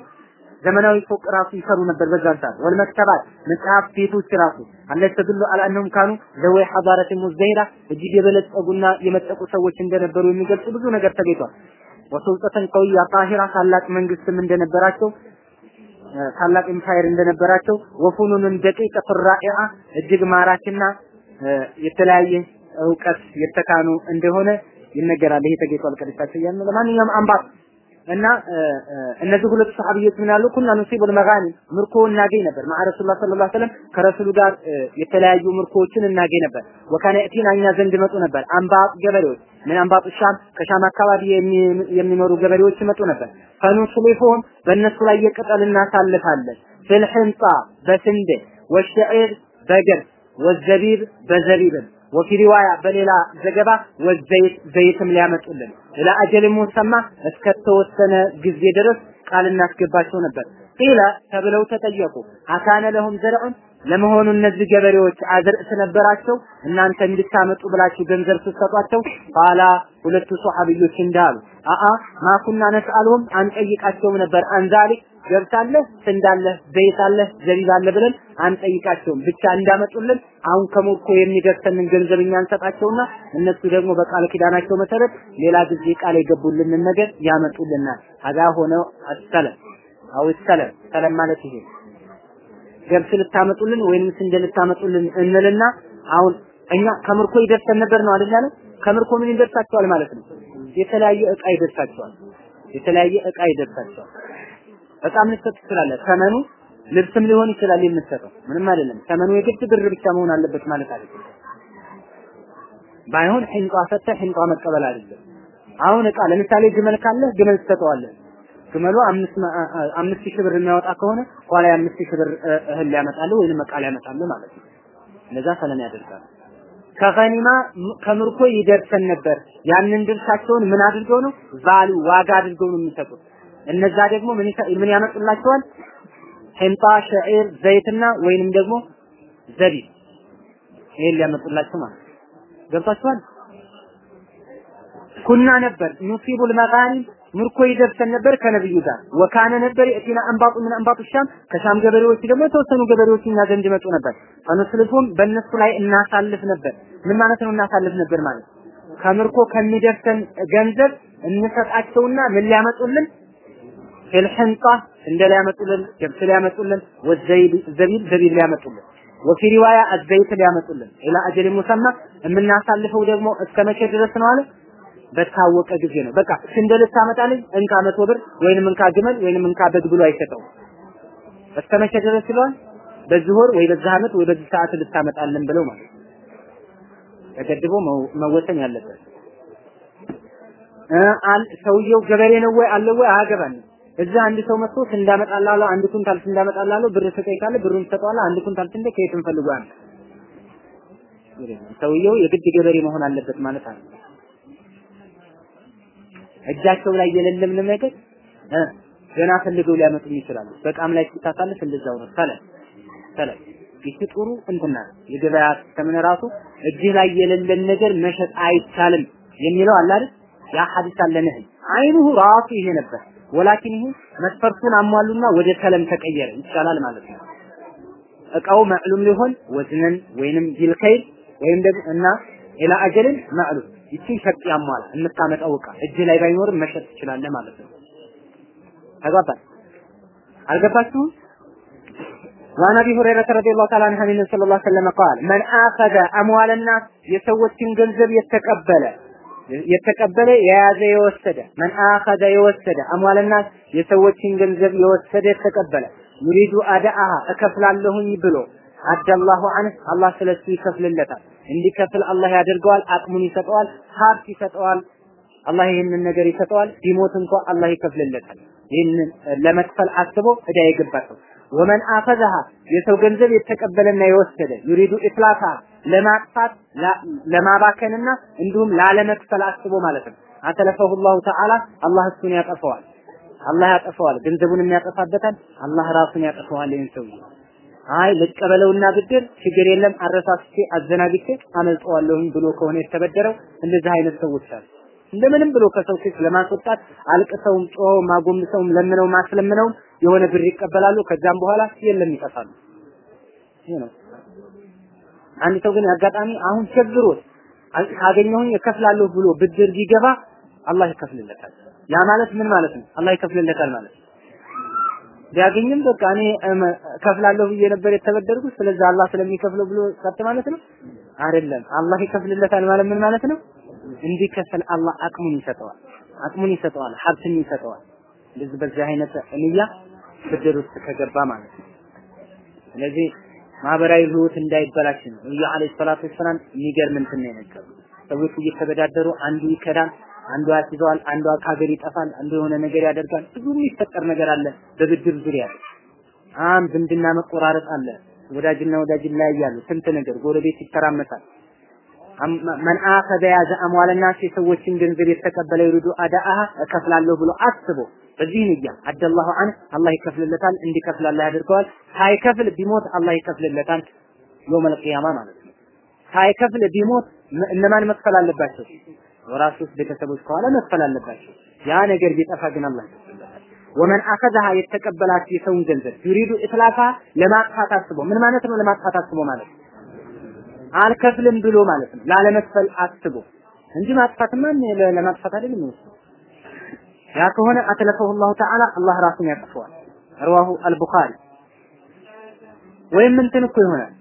ዘመናዊ ፎቅ ራሱ ይሰሩ ነበር በዛን ሰዓት። والمكتبات መጽሐፍ ቤቶች ራሱ التي تدل على أنهم كانوا ذوي حضارة مزدهرة እጅግ የበለጸጉና የመጠቁ ሰዎች እንደነበሩ የሚገልጹ ብዙ ነገር ተገኝቷል። وسلطة قوية ظاهرة ታላቅ መንግስትም እንደነበራቸው ታላቅ empire እንደነበራቸው وفنون دقيقة رائعة እጅግ ማራኪና የተለያየ እውቀት የተካኑ እንደሆነ ይነገራል። ይሄ ተገኝቷል። ቀድሳቸው ያን ለማንኛውም አንባብ እና እነዚህ ሁለቱ ሰሃቢዎች ምን ያሉ كنا نصيب المغانم ምርኮ እናገኝ ነበር ማዓ ረሱላህ ሰለላሁ ዐለይሂ ወሰለም ከረሱሉ ጋር የተለያዩ ምርኮዎችን እናገኝ ነበር ወካነ እቲና እኛ ዘንድ መጡ ነበር አንባጥ ገበሬዎች ምን አንባጡ ሻም ከሻም አካባቢ የሚኖሩ ገበሬዎች ይመጡ ነበር። ፈኑስሊፉም በእነሱ ላይ የቅጠል እናሳልፋለን። ፍልሕንጣ በስንዴ ወሸዒር በገብስ ወዘቢብ በዘቢብም። ወፊ ሪዋያ በሌላ ዘገባ ወዘይት ዘይትም ሊያመጡልን። ኢላ አጀል ሙሰማ እስከተወሰነ ጊዜ ድረስ ቃል እናስገባቸው ነበር። ቂለ ተብለው ተጠየቁ። አካነ ለሁም ዘርዑን ለመሆኑ እነዚህ ገበሬዎች አዝርዕት ነበራቸው እናንተ እንድታመጡ ብላችሁ ገንዘብ ስትሰጧቸው ኋላ ሁለቱ ሶሐቢዮች እንዳሉ አአ ማኩና ነስአልሁም አንጠይቃቸውም ነበር። አንዛሊክ ገብታለህ ስንዳለህ ዘይታለህ ዘቢብ አለ ብለን አንጠይቃቸውም። ብቻ እንዳመጡልን አሁን ከሞኮ የሚደርሰንን ገንዘብ እኛ እንሰጣቸውና እነሱ ደግሞ በቃል ኪዳናቸው መሰረት ሌላ ጊዜ ቃል የገቡልንን ነገር ያመጡልናል። አዛ ሆነው አሰለም። አው ሰለም። ሰለም ማለት ይሄ ገብስ ልታመጡልን ወይንም ስንዴ ልታመጡልን እንልና አሁን እኛ ከምርኮ ይደርሰን ነበር ነው አይደል ከምርኮ ምን ይደርሳቸዋል ማለት ነው የተለያየ እቃ ይደርሳቸዋል የተለያየ እቃ ይደርሳቸዋል በጣም ልትሰጥ ትችላለህ ተመኑ ልብስም ሊሆን ይችላል የምትሰጠው ምንም አይደለም። ተመኑ የግድ ብር ብቻ መሆን አለበት ማለት አይደለም። ባይሆን ሒንጧ ሰጥተህ ሒንጧ መቀበል አይደለም። አሁን እቃ ለምሳሌ ግመል ካለህ ግመል ትሰጠዋለህ። ግመሉ አምስት ሺህ ብር የሚያወጣ ከሆነ ኋላ የአምስት ሺህ ብር እህል ሊያመጣልህ ወይንም እቃ ሊያመጣልህ ማለት ነው። እንደዛ ሰለም ያደርጋል። ከገኒማ ከምርኮ ይደርሰን ነበር። ያንን ድርሻቸውን ምን አድርገው ነው ቫሉ ዋጋ አድርገው ነው የሚሰጡት። እነዛ ደግሞ ምን ያመጡላቸዋል? ሒንጣ፣ ሸዒር፣ ዘይትና ወይንም ደግሞ ዘቢብ ይሄን ሊያመጡላቸው ማለት ገብታችኋል? ኩና ነበር ኑሲቡል መጋኒም ምርኮ ይደርሰን ነበር ከነብዩ ጋር። ወካነ ነበር የእቲና አንባጡ ምን አንባጡ ሻም። ከሻም ገበሬዎች ደግሞ የተወሰኑ ገበሬዎች እኛ ዘንድ ይመጡ ነበር። ፈኑስልፉም በእነሱ ላይ እናሳልፍ ነበር። ምን ማለት ነው እናሳልፍ ነበር ማለት? ከምርኮ ከሚደርሰን ገንዘብ እንሰጣቸውና ምን ሊያመጡልን? ፊልሕንጣ እንደ ሊያመጡልን ገብስ ሊያመጡልን ወዘይብ ዘቢብ ዘቢብ ሊያመጡልን ወፊ ሪዋያ አዘይት ሊያመጡልን። ኢላ አጀል ሙሰማ። የምናሳልፈው ደግሞ እስከ መቼ ድረስ ነው አለ በታወቀ ጊዜ ነው። በቃ ስንዴ ልታመጣልኝ እንካ መቶ ብር ወይንም እንካ ግመል ወይንም እንካ በግ ብሎ አይሰጠውም። እስከ መቼ ድረስ ይለዋል? በዚህ ወር ወይ በዚህ ዓመት ወይ በዚህ ሰዓት ልታመጣልን ብለው ማለት ተገድቦ መወሰን ያለበት ሰውየው ገበሬ ነው ወይ አለ ወይ አያገባንም። እዛ አንድ ሰው መጥቶ እንዳመጣላለሁ አንድ ኩንታል እንዳመጣላለሁ ብር ስጠኝ ካለ ብሩን ትሰጠዋለህ። አንድ ኩንታል ስንዴ ፈልጎ ያመጣ ሰውየው የግድ ገበሬ መሆን አለበት ማለት አለ። እጃቸው ላይ የሌለም ነገር ገና ፈልገው ሊያመጡ ይችላሉ። በቃም ላይ ሲታሳልፍ እንደዛው ነው። ሰለም ሰለም ይህ ጥሩ እንትና የገበያ ከምን ራሱ እጅህ ላይ የሌለን ነገር መሸጥ አይቻልም የሚለው አለ አይደል? ያ ሐዲስ አለ አይኑሁ ራሱ ይሄ ነበር። ወላኪን ይሄ መስፈርቱን አሟሉና ወደ ሰለም ተቀየረ ይቻላል ማለት ነው። እቃው ማዕሉም ሊሆን ወዝነን ወይንም ቢልከይል ወይም ደግሞ እና ኢላ አጀልን ማዕሉም ይቺን ሸርጥ ያሟላ የምታመጣው እቃ እጅ ላይ ባይኖርም መሸጥ ትችላለህ ማለት ነው። ተግባባን? አልገባችሁም? وعن ابي هريره رضي الله تعالى عنه النبي صلى الله عليه وسلم قال من اخذ اموال الناس የሰዎችን ገንዘብ የተቀበለ የተቀበለ የያዘ የወሰደ መን አኸዘ የወሰደ አሟል الناس የሰዎችን ገንዘብ የወሰደ የተቀበለ ዩሪዱ አዳአሃ እከፍላለሁኝ ብሎ አደላሁ አንህ አላህ ስለሱ ይከፍልለታል። እንዲከፍል አላህ ያደርገዋል። አቅሙን ይሰጠዋል። ሀብት ይሰጠዋል። አላህ ይህንን ነገር ይሰጠዋል። ቢሞት እንኳ አላህ ይከፍልለታል። ይህንን ለመክፈል አስቦ እዳ የገባ ሰው ወመን አፈዘሃ የሰው ገንዘብ የተቀበለና የወሰደ ዩሪዱ ኢትላፋ ለማጥፋት ለማባከንና እንዲሁም ላለመክፈል አስቦ ማለት ነው። አተለፈሁ ላሁ ተዓላ አላህ እሱን ያጠፈዋል። አላህ ያጠፈዋል። ገንዘቡን የሚያጠፋበታል። አላህ ራሱን ያጠፈዋል። ይህን ሰውዬ አይ ልቀበለውና ብድር ችግር የለም አረሳስቼ አዘናግቼ አመልጠዋለሁኝ ብሎ ከሆነ የተበደረው እንደዚህ አይነት ሰዎች አሉ። እንደምንም ብሎ ከሰው ፊት ለማስወጣት አልቅሰውም፣ ጮኸው፣ ማጎምሰውም፣ ለምነው ማስለምነውም የሆነ ብር ይቀበላሉ። ከዛም በኋላ የለም ይጠፋሉ። ይሄ ነው። አንድ ሰው ግን አጋጣሚ አሁን ቸግሮት ካገኘሁኝ እከፍላለሁ ብሎ ብድር ቢገባ አላህ ይከፍልለታል። ያ ማለት ምን ማለት ነው? አላህ ይከፍልለታል ማለት ነው። ቢያገኝም በቃ እኔ ከፍላለሁ ብዬ ነበር የተበደርኩት፣ ስለዚህ አላህ ስለሚከፍለው ብሎ ቀጥ ማለት ነው አይደለም። አላህ ይከፍልለታል ማለት ምን ማለት ነው? እንዲከፍል አላህ አቅሙን ይሰጠዋል፣ አቅሙን ይሰጠዋል፣ ሀብትን ይሰጠዋል። እንደዚህ በዚህ አይነት ንያ ብድር ውስጥ ከገባ ማለት ነው። ስለዚህ ማህበራዊ ህይወት እንዳይበላሽ ነው ነብዩ አለይሂ ሰላቱ ወሰላም የሚገርም እንትን ነው የነገሩ። ሰዎች እየተበዳደሩ አንዱ ይከዳል፣ አንዱ ያስይዘዋል፣ አንዱ ከሀገር ይጠፋል፣ አንዱ የሆነ ነገር ያደርጋል። ብዙ የሚፈጠር ነገር አለ በብድር ዙሪያ አም ዝምድና መቆራረጥ አለ። ወዳጅና ወዳጅ ይለያያሉ። ስንት ነገር ጎረቤት ይተራመሳል። መን አኸዘ ያዘ አምዋለ ናስ የሰዎችን ገንዘብ የተቀበለ ይሩዱ አዳአሃ እከፍላለሁ ብሎ አስቦ በዚህ ንያ አደላሁ አን አላህ ይከፍልለታል፣ እንዲከፍል አላህ ያደርገዋል። ሳይከፍል ቢሞት አላህ ይከፍልለታል የውመል ቂያማ ማለት ነው። ሳይከፍል ቢሞት እነማን መክፈል አለባቸው? ወራሾች ቤተሰቦች ከኋላ መክፈል አለባቸው። ያ ነገር ቢጠፋ ግን አላህ ወመን አኸዛሃ የተቀበላት የሰውን ገንዘብ ዩሪዱ ኢትላፋ ለማጥፋት አስቦ ምን ማለት ነው? ለማጥፋት አስቦ ማለት አልከፍልም ብሎ ማለት ነው። ላለመክፈል አስቦ እንጂ ማጥፋትማ ለማጥፋት አይደለም ያ ከሆነ አትለፈሁ ላሁ ተዓላ አላህ ራሱን ያጠፈዋል። ረዋሁ አልቡኻሪ ወይም እንትን እኮ ይሆናል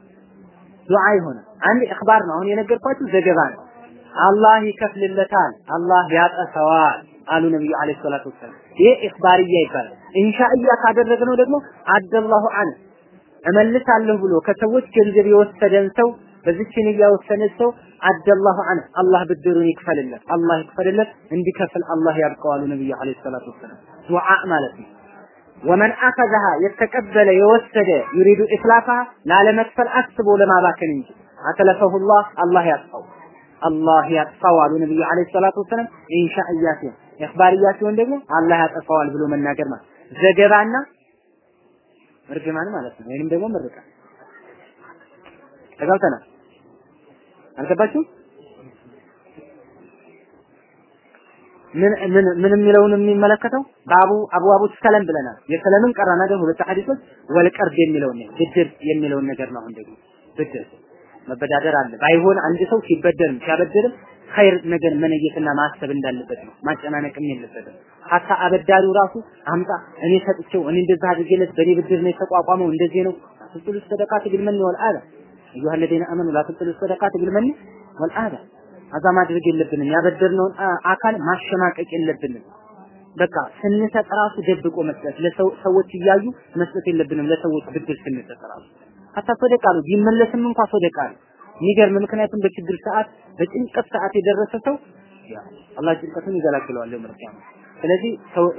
ዱዓ ይሆናል። አንድ እኽባር ነው። አሁን የነገርኳችሁ ዘገባ ነው። አላህ ይከፍልለታል፣ አላህ ያጠፈዋል አሉ ነብዩ አለይሂ ሰላቱ ወሰላም። ይሄ ኢኽባርያ ይባላል። ኢንሻእያ ካደረግነው ደግሞ አደላሁ አን እመልሳለሁ ብሎ ከሰዎች ገንዘብ የወሰደን ሰው በዚችን እያወሰነ ሰው አደላሁ አን አላህ ብድሩን ይክፈልለት፣ አላህ ይክፈልለት፣ እንዲከፍል አላህ ያብቀዋሉ ነብዩ አለይሂ ሰላቱ ወሰላም። ዱዓ ማለት ነው። ወመን አኸዘሃ የተቀበለ የወሰደ ዩሪዱ ኢስላፋሃ ላለመክፈል አስቦ ለማባከን እንጂ አተለፈሁላህ አላህ ያጥፋው አላህ ያጥፋው አሉ ነብዩ አለይሂ ሰላቱ ወሰላም። ኢንሻእያ ሲሆን ኢኽባርያ ሲሆን ደግሞ አላህ ያጠፋዋል ብሎ መናገር ማለት ዘገባና እርግማን ማለት ነው። ወይንም ደግሞ ምርቃት ተጋብተናል። አልገባችሁም? ምን ምን ምን የሚለውን የሚመለከተው ባቡ አብዋቡ ሰለም ብለናል። የሰለምን ቀራና ደግሞ ሁለት ሐዲሶች ወልቀርድ የሚለውን ነው ብድር የሚለውን ነገር ነው። አሁን ደግሞ ብድር መበዳደር አለ። ባይሆን አንድ ሰው ሲበደርም ሲያበድርም ኸይር ነገር መነየትና ማሰብ እንዳለበት ነው። ማጨናነቅም የለበትም። ሀታ አበዳሪው ራሱ አምጣ እኔ ሰጥቼው እኔ እንደዛ አድርጌለት በእኔ ብድር ነው የተቋቋመው እንደዚህ ነው አትጥሉ ሰደቃት ቢልመን ወልአዳ አዩሃ ለዚነ አመኑ ላትጥሉ ሰደቃት ቢልመን ወልአዳ አዛ ማድረግ የለብንም። ያበደርነውን አካል ማሸማቀቅ የለብንም። በቃ ስንሰጥ ራሱ ደብቆ መስጠት ለሰዎች እያዩ መስጠት የለብንም። ለሰዎች ብድር ስንሰጥ ራሱ ሀታ ሶደቃ ነው ቢመለስም እንኳ ሶደቃ ነው። የሚገርም ምክንያቱም በችግር ሰዓት በጭንቀት ሰዓት የደረሰ ሰው አላህ ጭንቀቱን ይገላግለዋል ለምርካም ስለዚህ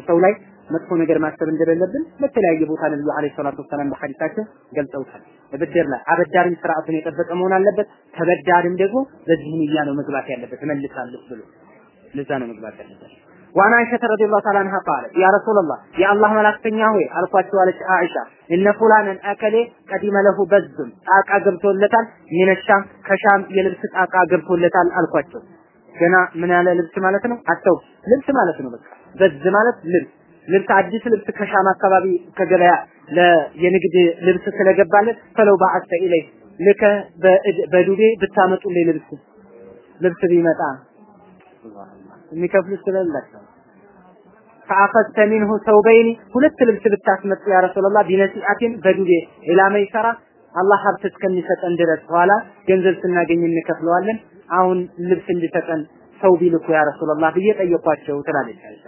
ሰው ላይ መጥፎ ነገር ማሰብ እንደሌለብን በተለያየ ቦታ ነብዩ አለይሂ ሰላቱ ወሰላም በሐዲሳቸው ገልጸውታል። በብድር ላይ አበዳሪም ስርዓቱን የጠበቀ መሆን አለበት። ተበዳሪም ደግሞ በዚህ ንያ ነው መግባት ያለበት እመልሳለሁ ብሎ ለዛ ነው መግባት ያለበት። ዋና አይሸተ ረዲየላሁ ተዓላ አንሃ ቃለ ያ ረሱላህ የአላህ መላክተኛ ሆይ አልኳቸው አለች አይሻ እነ ፉላንን አከሌ ቀዲመ ለሁ በዝም ጣቃ ገብቶለታል ሚነሻም ከሻም የልብስ ጣቃ ገብቶለታል አልኳቸው። ገና ምን ያለ ልብስ ማለት ነው? አተው ልብስ ማለት ነው። በቃ በዝ ማለት ልብስ ልብስ አዲስ ልብስ ከሻም አካባቢ ከገበያ የንግድ ልብስ ስለገባለት ፈለው በአስተ ኢለይ ልከ በዱቤ ብታመጡልኝ ልብስ ልብስ ቢመጣ የሚከፍሉ ስለሌላቸው ፈአኸዝተ ሚንሁ ሰውበይኒ ሁለት ልብስ ብታስመጡ ያ ረሱላህ ቢነሲአቲን በዱቤ ኢላ መይሰራ አላህ ሀብት እስከሚሰጠን ድረስ በኋላ ገንዘብ ስናገኝ እንከፍለዋለን። አሁን ልብስ እንዲሰጠን ሰው ቢልኩ ያ ረሱላህ ብዬ ጠየኳቸው ትላለች አይሻ።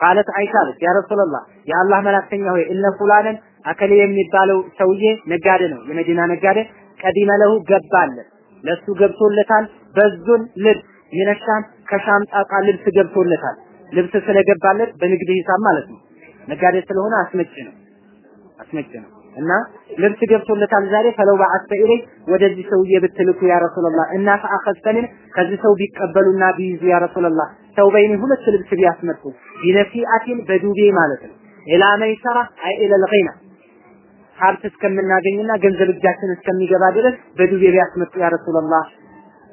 ቃለት አይሻ አለች ያ ረሱላህ የአላህ መላክተኛ ሆይ እነ ፉላንን አከሌ የሚባለው ሰውዬ ነጋዴ ነው፣ የመዲና ነጋዴ ቀዲመ ለሁ ገባለት ለሱ ገብቶለታል። በዙን ልብስ ሚነሻም ከሻም ጣቃ ልብስ ገብቶለታል። ልብስ ስለገባለት በንግድ ሂሳብ ማለት ነው። ነጋዴ ስለሆነ አስመጭ ነው አስመጭ ነው እና ልብስ ገብቶለታል ዛሬ ፈለው በአስተ ኢለይ ወደዚህ ሰውዬ ብትልኩ ያ ረሱላህ እና ፈአኸዝተንን ከዚህ ሰው ቢቀበሉና ቢይዙ يا رسول الله ثوبين ሁለት ልብስ ቢያስመጡ بنسيئة በዱቤ ማለት ነው إلى ميسرة أي إلى الغنى ሀብት እስከምናገኝና ገንዘብ እጃችን እስከሚገባ ድረስ በዱቤ ቢያስመጡ يا رسول الله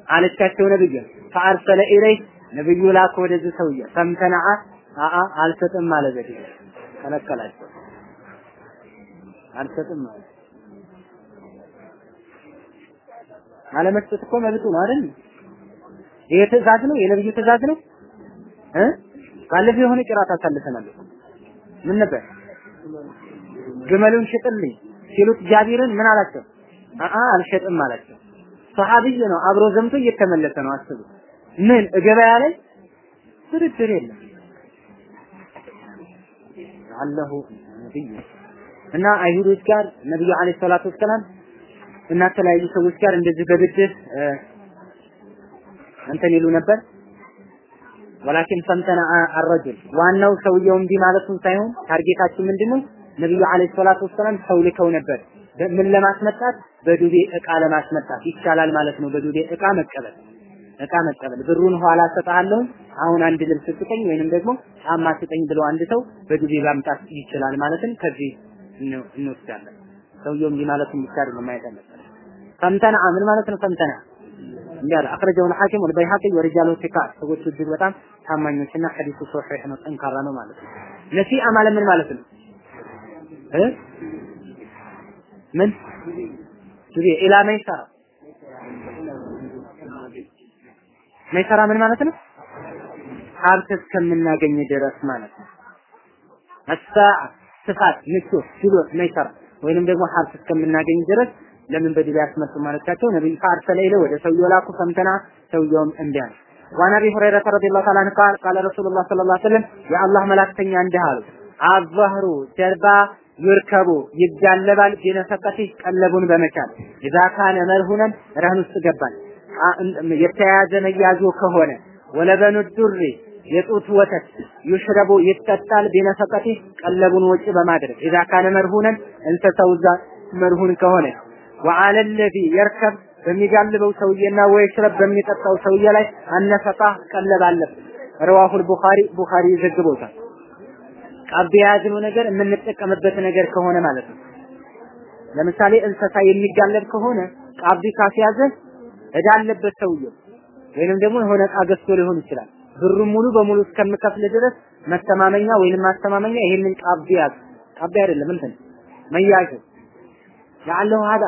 አለቻቸው ነብዩ فأرسل إليه ነብዩ ላከ ወደዚህ ሰውዬ فامتنع አአ አልሰጥም አለ ዘዴ ከለከላቸው አልሰጥም አለ አለመስጠት እኮ መብቱ ነው አይደል ይሄ ትእዛዝ ነው የነብዩ ትእዛዝ ነው እ ባለፈው የሆነ ቂራት አሳልፈናል ምን ነበር ግመሉን ሽጥልኝ ሲሉት ጃቢርን ምን አላቸው አአ አልሸጥም አላቸው ሰሃቢይ ነው አብሮ ዘምቶ እየተመለሰ ነው አስቡ ምን? ገበያ ላይ? ድርድር የለም። አለሁ ነብይ እና አይሁዶች ጋር ነብዩ አለይሂ ሰላቱ ወሰላም እና ተለያዩ ሰዎች ጋር እንደዚህ በብድር እንትን ይሉ ነበር። ወላኪን ፈምተና አረጁል። ዋናው ሰውየው እምቢ ማለቱን ሳይሆን ታርጌታችን ምንድነው? ነብዩ አለይሂ ሰላቱ ወሰላም ሰው ልከው ነበር። ምን ለማስመጣት? በዱቤ እቃ ለማስመጣት። ይቻላል ማለት ነው። በዱቤ እቃ መቀበል እቃ መቀበል ብሩን ኋላ ሰጣለሁ አሁን አንድ ልብስ ስጠኝ ወይንም ደግሞ ጫማ ስጠኝ ብሎ አንድ ሰው በዱቤ ማምጣት ይችላል ማለትም ከዚህ እንወስዳለን። ሰውየው እንዲህ ማለቱን ብቻ አይደለም ማየት አለበት። ፈምተና ምን ማለት ነው? ፈምተና እንዲያለ አክረጀውን ሐኪም ወልበይሐቂ ወሪጃሉ ሲቃት ሰዎቹ እጅግ በጣም ታማኞችና ሐዲሱ ሶሒህ ነው፣ ጠንካራ ነው ማለት ነው። ነሲአ ማለት ምን ማለት ነው? ምን ዱቤ ኢላ መይሰራ መይሰራ ምን ማለት ነው? ሀብት እስከምናገኝ ድረስ ማለት ነው። አሳዓ ስፋት፣ ምቾት፣ ችሎት መይሰራ ወይንም ደግሞ ሀብት እስከምናገኝ ድረስ ለምን በዱቤ ያስመጡ ማለታቸው ነብይ ፈአርሰለ ኢለ ወደ ሰውየው ላኩ ፈምተና ሰውየውም እምቢ አለ። وعن ابي هريره رضي الله تعالى عنه قال قال رسول الله صلى الله عليه وسلم يا الله መላእክተኛ እንዲህ አሉ አዘህሩ ጀርባ ይርከቡ ይጋለባል ቢነፈቀቲ ቀለቡን በመቻል ኢዛ ካነ መልሁነን ረህን ውስጥ ገባል የተያያዘ መያዙ ከሆነ ወለበኑ ዱሪ የጡት ወተት ይሽረቡ ይጠጣል ቢነፈቀቲ ቀለቡን ወጪ በማድረግ ኢዛ ካነ መርሁነን እንሰሳው እዛ መርሁን ከሆነ ወአለ ለዚ የርከብ በሚጋልበው ሰውዬና ወይ ሽረብ በሚጠጣው ሰውዬ ላይ አነፈቃ ቀለብ አለበት። ረዋሁል ቡኻሪ ቡኻሪ ዘግቦታል። ቀብድ የያዝነው ነገር የምንጠቀምበት ነገር ከሆነ ማለት ነው። ለምሳሌ እንስሳ የሚጋለብ ከሆነ ቀብድ ካስያዘ እዳ አለበት ሰውየው ወይንም ደግሞ የሆነ እቃ ገዝቶ ሊሆን ይችላል። ብሩን ሙሉ በሙሉ እስከምከፍል ድረስ መተማመኛ ወይንም ማስተማመኛ ይሄንን ያዝ። ቀብድ አይደለም እንትን መያዝ ለአለሁ ሀዳ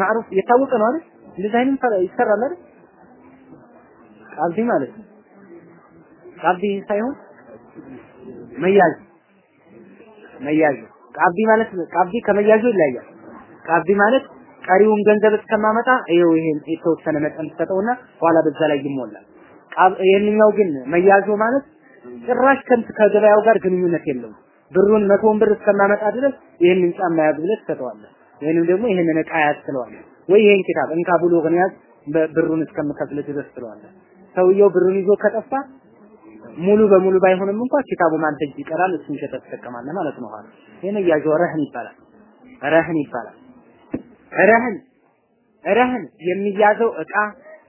ማዕሩፍ የታወቀ ነው አይደል? እንደዚህ አይነት ይሰራል አይደል? ቀብድ ማለት ነው። ቀብድ ሳይሆን መያዝ መያዝ ቀብድ ማለት ቀብድ ከመያዙ ይለያል። ቀብድ ማለት ቀሪውን ገንዘብ እስከማመጣ ይኸው ይሄን የተወሰነ መጠን ትሰጠውና ኋላ በዛ ላይ ይሞላል። ይህንኛው ግን መያዙ ማለት ጭራሽ ከገበያው ጋር ግንኙነት የለውም። ብሩን መቶውን ብር እስከማመጣ ድረስ ይህንን ጫማ ያዝ ብለህ ትሰጠዋለህ። ወይንም ደግሞ ይህንን እቃ ያዝ ትለዋለህ። ወይ ይሄን ኪታብ እንካ ብሎ ግን ያዝ ብሩን እስከምከፍል ድረስ ትለዋለህ። ሰውየው ብሩን ይዞ ከጠፋ ሙሉ በሙሉ ባይሆንም እንኳን ኪታቡ ማንተ እጅ ይቀራል። እሱን ሸጠህ ትጠቀማለህ ማለት ነው። ኋላ ይሄ መያዣ ረህን ይባላል። ረህን ይባላል። ረህን ረህን የሚያዘው እቃ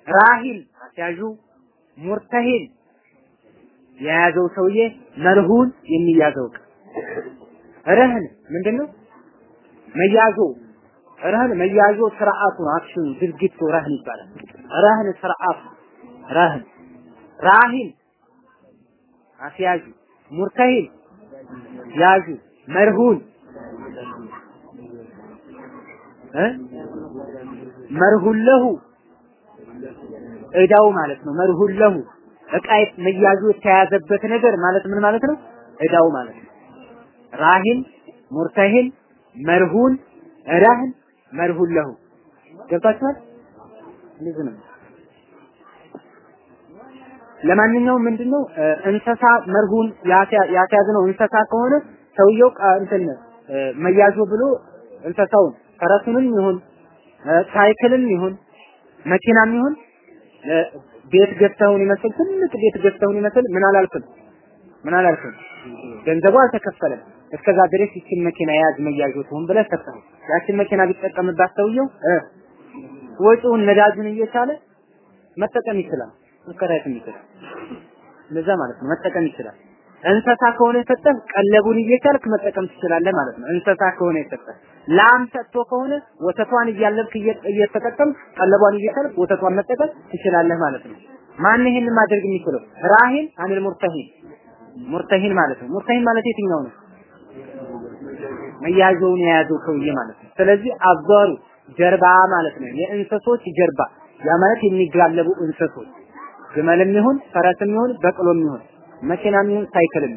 ራሂል አስያዡ ሙርተሂን የያዘው ሰውዬ መርሁን የሚያዘው እቃ ረህን ምንድነው? መያዞ ረህን መያዞ ስርዓቱ አክሽኑ ድርጊቱ ረህን ይባላል። ረህን ስርዓቱ ረህን ራሂን አስያዡ ሙርተሂን ያዡ መርሁን መርሁን ለሁ እዳው ማለት ነው። መርሁን ለሁ እቃ መያዙ የተያዘበት ነገር ማለት ምን ማለት ነው? እዳው ማለት ነው። ራሂን ሙርተሂን መርሁን ረህን መርሁን ለሁ ገብታችኋል? እንደዚህ ነው። ለማንኛውም ምንድነው እንስሳ መርሁን ያስያዝነው እንስሳ ከሆነ ሰውየው እንትን መያዙ ብሎ እንስሳውን ፈረሱንም ይሁን ሳይክልም ይሁን መኪናም ይሁን ቤት ገዝተውን ይመስል ትልቅ ቤት ገዝተውን ይመስል ምን አላልክም ምን አላልክም ገንዘቡ አልተከፈለም። እስከዛ ድረስ ይችን መኪና ያዝ መያዙ ትሁን ብለህ ሰጠኸው ያችን መኪና ቢጠቀምባት ሰውየው ወጪውን ነዳጁን እየቻለ መጠቀም ይችላል። መከራየትም ይችላል። እንደዛ ማለት ነው መጠቀም ይችላል እንስሳ ከሆነ የሰጠህ ቀለቡን እየቻልክ መጠቀም ትችላለህ ማለት ነው። እንስሳ ከሆነ የሰጠህ ላም ሰጥቶ ከሆነ ወተቷን እያለብክ እየተጠቀም ቀለቧን እየቻልክ ወተቷን መጠቀም ትችላለህ ማለት ነው። ማን ይሄንን ማድረግ የሚችለው? ራሂን አኒል ሙርተሂን ሙርተሂን ማለት ነው። ሙርተሂን ማለት የትኛው ነው? መያዣውን የያዘው ሰውዬ ማለት ነው። ስለዚህ አዟሩ ጀርባ ማለት ነው። የእንስሶች ጀርባ ያ ማለት የሚጋለቡ እንስሶች። ግመልም ይሁን ፈረስም ይሁን በቅሎም ይሁን መኪናም ይሁን ሳይክልም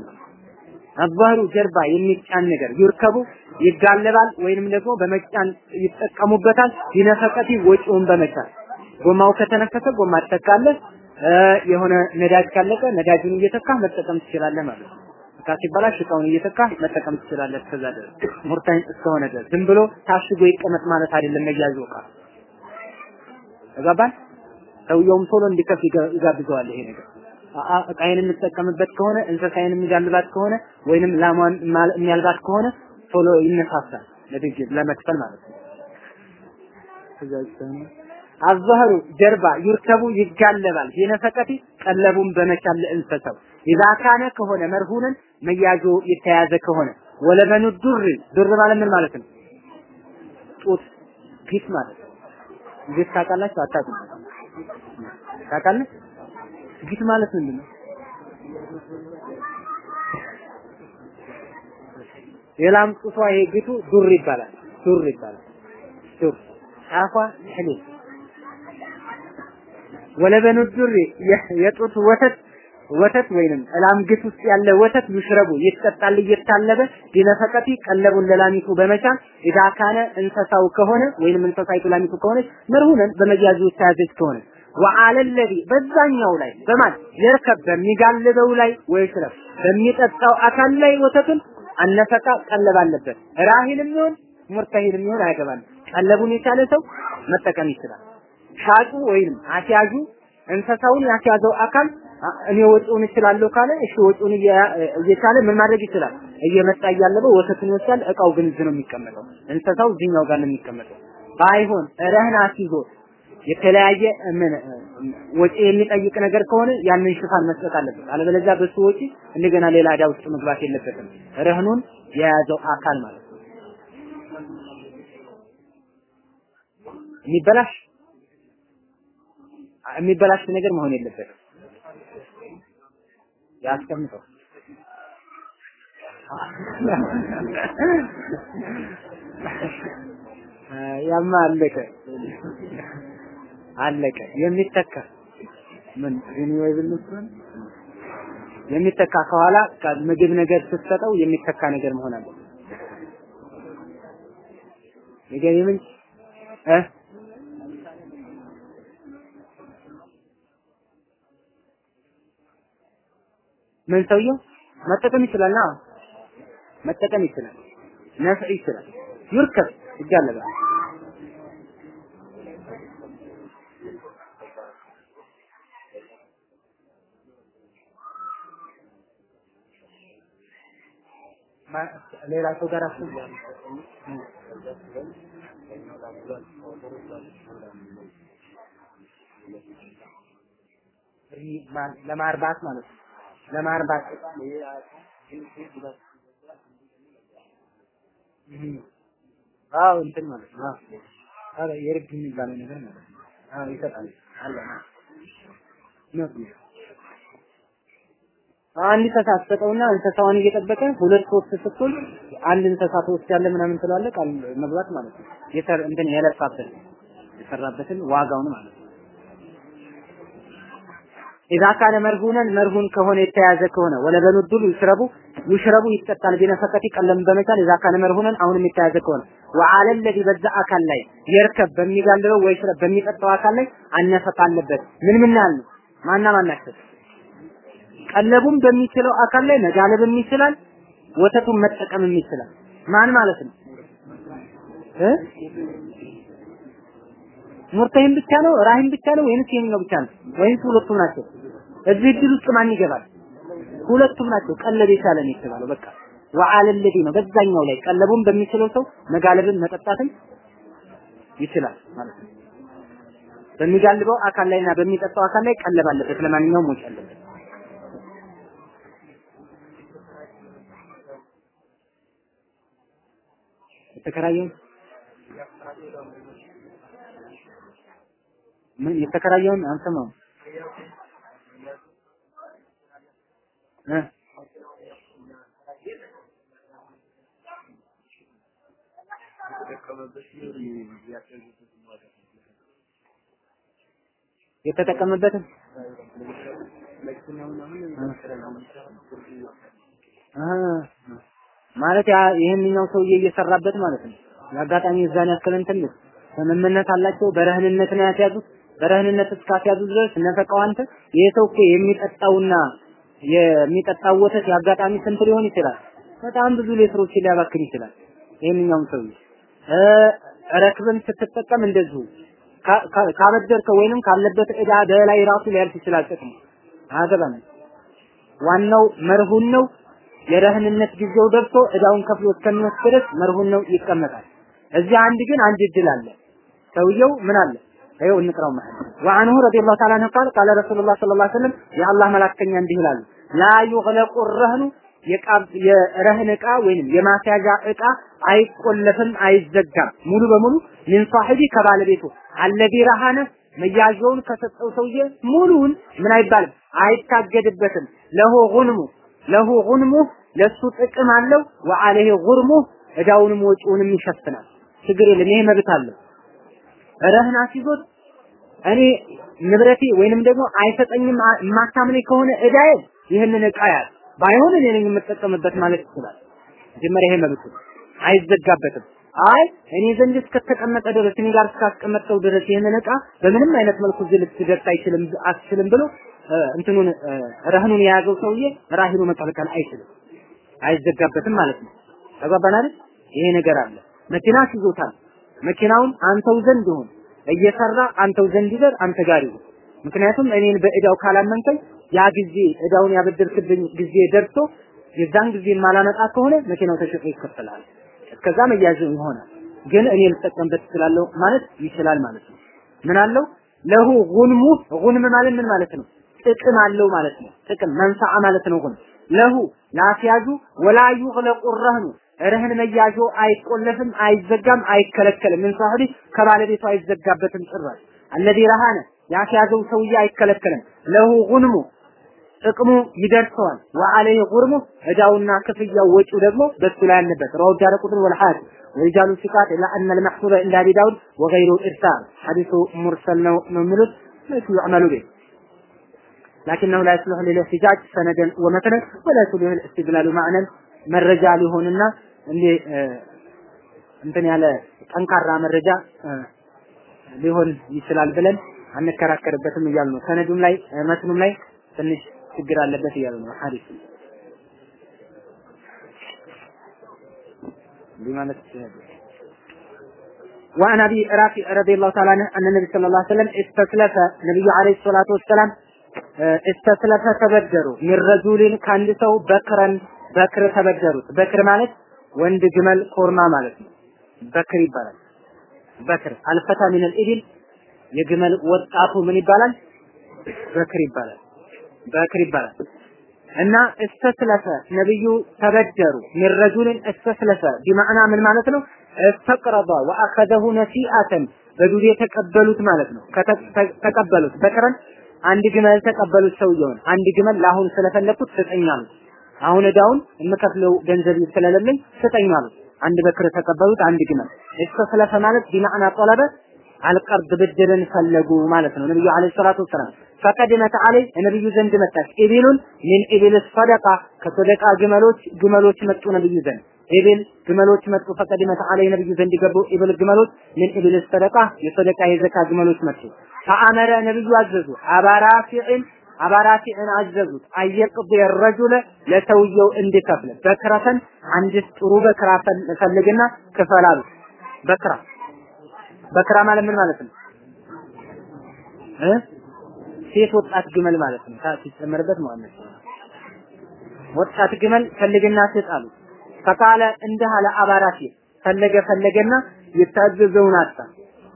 አባሩ ጀርባ የሚጫን ነገር ይርከቡ ይጋለባል ወይንም ደግሞ በመጫን ይጠቀሙበታል። ይነፈቀቲ ወጪውን በመቻል ጎማው ከተነከሰ ጎማ ትተካለህ የሆነ ነዳጅ ካለቀ ነዳጁን እየተካ መጠቀም ትችላለህ ማለት ነው። እቃ ሲበላሽ እቃውን እየተካ መጠቀም ትችላለህ እስከዛ ድረስ። ሙርታይን እስከሆነ ድረስ። ዝም ብሎ ታሽጎ ይቀመጥ ማለት አይደለም መያዙ እቃ። ሰውየውም ቶሎ እንዲከፍ ይጋብዘዋል ይሄ ነገር እቃዬን የምጠቀምበት ከሆነ እንስሳዬን የሚጋልባት ከሆነ ወይንም ላሟን የሚያልባት ከሆነ ቶሎ ይነሳሳል ለድግር ለመክፈል ማለት ነው። አዘህሩ ጀርባ ይርከቡ ይጋለባል። የነፈቀቲ ቀለቡን በመቻል ለእንሰሳው ኢዛ ካነ ከሆነ መርሁንን መያዙ የተያዘ ከሆነ። ወለበኑ ዱር ዱር ማለት ምን ማለት ነው? ጡት ፊት ማለት ነው። እንዴት ታውቃላችሁ? አታውቁም። ታውቃለህ ፊት ማለት ምንድን ነው? የላም ጡቷ ይሄ ግቱ ዱር ይባላል። ዱር ይባላል። ዱር። ጫፏ ሕሊል ወለበኑ ዱር የጡት ወተት ወተት ወይንም እላም ግት ውስጥ ያለ ወተት ይሽረቡ ይጠጣል እየታለበ ቢነፈቀቲ ቀለቡን ለላሚቱ በመቻል ካነ እንሰሳው ከሆነ ወይንም እንሰሳይቱ ላሚቱ ከሆነች መርሁነን በመያዙ ተያዘች ከሆነ ወአለ ለዚ በዛኛው ላይ በማን የርከብ በሚጋልበው ላይ ወይ በሚጠጣው አካል ላይ ወተቱን አነፈቃ ቀለብ አለበት። ራሂልም ይሁን ሙርተሂልም ይሁን አያገባም። ቀለቡን የቻለ ሰው መጠቀም ይችላል። ሻጩ ወይንም አስያዡ እንስሳውን ያስያዘው አካል እኔ ወጪውን እችላለሁ ካለ እሺ ወጪውን እየቻለ ምን ማድረግ ይችላል? እየመጣ እያለበው ወተቱን ይወስዳል። እቃው ግን እዚህ ነው የሚቀመጠው። እንስሳው እዚህኛው ጋር ነው የሚቀመጠው። ባይሆን ረህን አስይዞ የተለያየ ምን ወጪ የሚጠይቅ ነገር ከሆነ ያንን ሽፋን መስጠት አለበት። አለበለዚያ በሱ ወጪ እንደገና ሌላ ዕዳ ውስጥ መግባት የለበትም። ረህኑን የያዘው አካል ማለት ነው። የሚበላሽ የሚበላሽ ነገር መሆን የለበትም። ያስቀምጠው <laughs> ያማ አለቀ አለቀ። የሚተካ ምን ሪኒዌብል ነው የሚተካ ከኋላ ምግብ ነገር ስትሰጠው የሚተካ ነገር መሆን አለ። የገቢ ምንጭ? እ? ምን ሰውየው? መጠቀም ይችላል። ና መጠቀም ይችላል። ነፍዕ ይችላል። ይርከብ ይጋለባል ሌላ ሰው ጋር ለማርባት ማለት ነው። ለማርባት አዎ እንትን ማለት ነው። አዎ የርግ የሚባለው ነገር ማለት ነው። አዎ ይሰጣል። አለ። ነው አንድ እንስሳ ስትሰጠውና እንስሳዋን እየጠበቀ ሁለት ሶስት ስትል አንድ እንስሳ ትወስዳለህ ምናምን ትላለህ ቃል መግባት ማለት ነው። የሰር እንትን የለፋበት የሰራበትን ዋጋውን ማለት ነው። ኢዛ ካነ መርሁነን መርሁን ከሆነ የተያዘ ከሆነ ወለበኑ ዱል ይሽረቡ ይሽረቡ ይጠጣል። ቢነፈቀቲ ቀለም በመቻል ኢዛ ካነ መርሁነን አሁንም የተያዘ ከሆነ ወአለ ለዚ በዛ አካል ላይ የርከብ በሚጋልበው ወይ በሚጠጣው አካል ላይ አነፈቅ አለበት። ምን ምን ያህል ማና ማናቸው ቀለቡን በሚችለው አካል ላይ መጋለብም ይችላል ወተቱን መጠቀምም ይችላል። ማን ማለት ነው? እ? ሙርተሂም ብቻ ነው? ራሂም ብቻ ነው? ወይንስ ይሄኛው ብቻ ነው? ወይንስ ሁለቱም ናቸው? እዚህ እድል ውስጥ ማን ይገባል? ሁለቱም ናቸው። ቀለብ የቻለ ነው የተባለው። በቃ ወአለ ለዚ ነው። በዛኛው ላይ ቀለቡን በሚችለው ሰው መጋለብን መጠጣትም ይችላል ማለት ነው። በሚጋልበው አካል ላይና በሚጠጣው አካል ላይ ቀለብ አለበት። ለማንኛውም ወጪ አለበት የተከራየው? ምን የተከራየውን? አንሰማው እ? የተጠቀመበትን ማለት ይሄንኛው ሰውዬ እየሰራበት ማለት ነው። የአጋጣሚ እዛን ያክል እንትን ስምምነት አላቸው። በረህንነት ነው ያስያዙት። በረህንነት እስካስያዙ ድረስ ነፈቀው አንተ ይሄ ሰው እኮ የሚጠጣውና የሚጠጣው ወተት የአጋጣሚ ስንት ሊሆን ይችላል? በጣም ብዙ ሌትሮችን ሊያባክን ይችላል። ይሄንኛውም ሰውዬ ረክብን ስትጠቀም እንደዚሁ ካበደርከው ወይንም ካለበት ዕዳ በላይ ራሱ ሊያልፍ ይችላል ጥቅሙ አገባም ዋናው መርሁን ነው የረህንነት ጊዜው ደርሶ እዳውን ከፍሎ እስከሚወስድ መርሁን ነው ይቀመጣል። እዚህ አንድ ግን አንድ እድል አለ። ሰውየው ምን አለ? ይኸው እንቅራው ማለት ወአንሁ ረዲየላሁ ተዓላ ዐንሁ ቃል ቃለ ረሱሉላህ ሰለላሁ ዐለይሂ ወሰለም የአላህ መላእክተኛ እንዲህ ይላሉ። ላ ዩግለቁ ረህኑ የረህን ዕቃ ወይንም የማስያዣ ዕቃ አይቆለፍም አይዘጋም። ሙሉ በሙሉ ምን ሳሂቢ ከባለቤቱ አለዚ ረሃነ መያዣውን ከሰጠው ሰውዬ ሙሉውን ምን አይባልም? አይታገድበትም። ለሆ ጉንሙ ለሁ ጉንሙ ለሱ ጥቅም አለው ወአለህ ጉርሙ እዳውንም ወጪውንም ይሸፍናል ችግር የለም ይሄ መብት አለው ረህን አስይዞት እኔ ንብረቴ ወይንም ደግሞ አይሰጠኝም የማታምነኝ ከሆነ እዳዬ ይህንን ዕቃ ያዝ ባይሆን እኔ ነኝ የምጠቀምበት ማለት ይችላል። መጀመሪያ ይሄ መብቱ አይዘጋበትም። አይ እኔ ዘንድ እስከተቀመጠ ድረስ እኔ ጋር እስካስቀመጠው ድረስ ይህንን ዕቃ በምንም አይነት መልኩ እዚህ ልትደርስ አይችልም አትችልም ብሎ እንትኑን ረህኑን የያዘው ሰውዬ ራሂሉ መቀበል አይችልም፣ አይዘጋበትም ማለት ነው። ተግባባን? ይሄ ነገር አለ። መኪና ይዞታል። መኪናውን አንተው ዘንድ ይሁን እየሰራ አንተው ዘንድ ይደር አንተ ጋር ይሁን። ምክንያቱም እኔን በእዳው ካላመንከኝ ያ ጊዜ እዳውን ያበደርክብኝ ጊዜ ደርሶ የዛን ጊዜ ማላመጣ ከሆነ መኪናው ተሸጦ ይከፈላል። እስከዛ መያዝ ይሆናል። ግን እኔ ልጠቀምበት እችላለሁ ማለት ይችላል ማለት ነው። ምን አለው ለሁ ጉንሙ ጉንም ማለት ምን ማለት ነው? ጥቅም አለው ማለት ነው። ጥቅም መንፈዓ ማለት ነው። ጉን ለሁ ላስያዙ ወላ ዩግለቁ ረህኑ ረህን መያዡ አይቆለፍም፣ አይዘጋም፣ አይከለከልም። ምን ሳህዲ ከባለቤቱ አይዘጋበትም ጭራሽ አለዚ ረሃነ ያስያዘው ሰውዬ አይከለከልም። ለሁ ጉንሙ ጥቅሙ ይደርሰዋል። ወአለይሂ ጉርሙ እዳውና ክፍያው ወጪው ደግሞ በሱ ላይ ያለበት ረዋሁ ዳረቁጥኒ ወልሐድ ወሪጃሉ ሲቃት ኢላ አነ المحفوظ عند ابي داود وغير ارسال حديث مرسل ነው ነው የሚሉት ለሱ يعمل به لكنه لا يصلح للاحتجاج سندا ومثلا ولا يصلح الاستدلال معنى መረጃ ሊሆንና እንዴ እንትን ያለ ጠንካራ መረጃ ሊሆን ይችላል ብለን አንከራከርበትም እያሉ ነው። ሰነዱም ላይ መስኑም ላይ ትንሽ ችግር አለበት እያሉ ነው ሐዲስ ሊማለት ይችላል وعن ابي رافع رضي الله تعالى عنه ان النبي صلى الله عليه وسلم استسلف النبي عليه الصلاه والسلام እስተስለፈ ተበደሩ ሚረጁልን ከአንድ ሰው በክረን በክር ተበደሩት። በክር ማለት ወንድ ግመል ኮርማ ማለት ነው። በክር ይባላል። በክር አልፈታ ሚን አልኢብል የግመል ወጣቱ ምን ይባላል? በክር ይባላል። በክር ይባላል። እና እስተስለፈ ነብዩ ተበደሩ ሚረጁልን እስተስለፈ ቢማዕና ምን ማለት ነው? እስተቅረባ ወአኸዘሁ ነሲአተን በዱር የተቀበሉት ማለት ነው። ተቀበሉት በክረን አንድ ግመል ተቀበሉት ሰውየውን። አንድ ግመል ለአሁን ስለፈለኩት ስጠኛሉ አሁን እዳውን የምከፍለው ገንዘብ ስለሌለኝ ስጠኛሉ አንድ بكر ተቀበሉት አንድ ግመል። استسلف ማለት بمعنى طلب القرض ብድርን ፈለጉ ማለት ነው። ነብዩ عليه الصلاة والسلام فقدمت عليه ነብዩ ዘንድ መጣች። إبل من إبل الصدقة ከሰደቃ ግመሎች ግመሎች መጡ ነብዩ ዘንድ إبل ግመሎች መጡ። فقدمت عليه ነብዩ ዘንድ ገቡ إبل ግመሎች من إبل الصدقة? የሰደቃ የዘካ ግመሎች መጡ። فأمر ነብዩ አዘዙ። አባራፊዕን አባራፊዕን አዘዙት። አየቅብ የረጁለ ለሰውየው እንዲከፍል በክረፈን አንድ ጥሩ በክራ ፈልግና ክፈል አሉት። በክራ በክራ ማለት ምን ማለት ነው? ሴት ወጣት ግመል ማለት ነው። ሲጨመርበት ማለት ነው። ወጣት ግመል ፈልግና ስጥ አሉ ፈቃለ እንዲህ አለ አባራፊ ፈለገ ፈለገና የታዘዘውን አጣ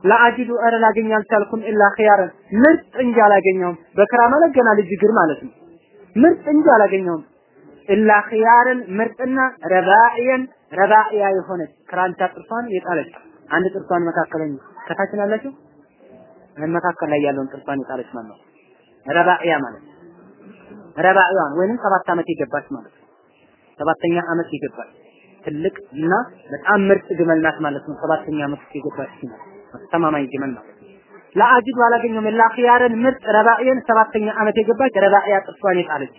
ለአጅዱ እረ ላገኝ አልቻልኩም ኢላ ኺያረን ምርጥ እንጂ አላገኘውም በክራ ማለት ገና ልጅ እግር ማለት ነው ምርጥ እንጂ አላገኘውም ኢላ ኺያረን ምርጥና ረባዕየን ረባዕያ የሆነች ክራንቻ ጥርሷን የጣለች አንድ ጥርሷን መካከለኛ ከታችን ያለችው መካከል ላይ ያለውን ጥርሷን የጣለች ማለት ነው ረባዕያ ማለት ረባዕያን ወይንም ሰባት ዓመት የገባች ማለት ሰባተኛ ዓመት የገባች ትልቅ እና በጣም ምርጥ ግመል ናት ማለት ነው። ሰባተኛ ዓመት የገባች ናት አስተማማኝ ግመል ነው ለአጅዱ አላገኘውም። ኢላ ኺያረን ምርጥ ረባዕየን ሰባተኛ ዓመት የገባች ረባዕያ ጥርሷን የጣለች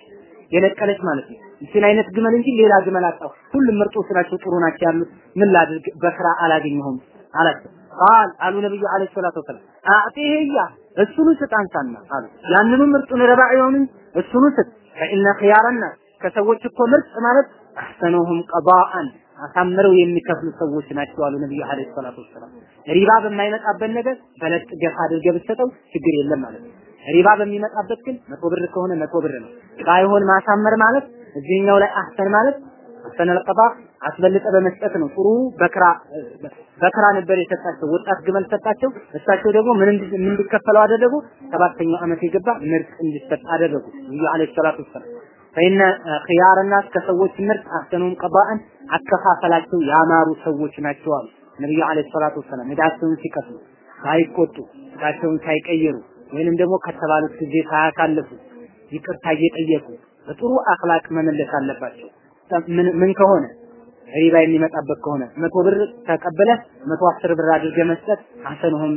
የነቀለች ማለት ነው። ይችን አይነት ግመል እንጂ ሌላ ግመል አጣሁ። ሁሉም ምርጦች ናቸው ጥሩ ናቸው ያሉት። ምን ላድርግ? በስራ አላገኘሁም አላቸው ቃል አሉ ነብዩ አለይሂ ሰላቱ ወሰላም አዕጢህያ እሱኑ ስጥ አንሳና አሉ ያንኑ ምርጡን ረባዕየውን እሱኑ ስጥ። ፈኢነ ኺያረና ከሰዎች እኮ ምርጥ ማለት አህሰኑሁም ቀዳአን አሳምረው የሚከፍሉ ሰዎች ናቸው አሉ ነብዩ አለይሂ ሰላቱ ወሰላም። ሪባ በማይመጣበት ነገር በለጥ ገፋ አድርገህ ብትሰጠው ችግር የለም ማለት ነው። ሪባ በሚመጣበት ግን መቶ ብር ከሆነ መቶ ብር ነው። ባይሆን ማሳመር ማለት እዚህኛው ላይ አህሰን ማለት አህሰን አልቀባ አስበልጠ በመስጠት ነው። ጥሩ በክራ በክራ ነበር የሰጣቸው ወጣት ግመል ሰጣቸው። እሳቸው ደግሞ ምን እንዲከፈለው አደረጉ? ሰባተኛው ዓመት የገባ ምርጥ እንዲሰጥ አደረጉ ነብዩ አለይሂ ሰላቱ ወሰላም ፈኢነ ኺያር الناس ከሰዎች ምርጥ አህሰኑም ቀባአን አከፋፈላቸው ያማሩ ሰዎች ናቸው አሉ ነብዩ አለይሂ ሰላቱ ወሰላም እዳቸውን ሲከፍሉ ሳይቆጡ እዳቸውን ሳይቀይሩ ወይንም ደግሞ ከተባሉት ጊዜ ሳያካልፉ ይቅርታ እየጠየቁ በጥሩ አክላቅ መመለስ አለባቸው ምን ምን ከሆነ ሪባ የሚመጣበት ከሆነ መቶ ብር ተቀበለ መቶ አስር ብር አድርገ መስጠት አሰንሁም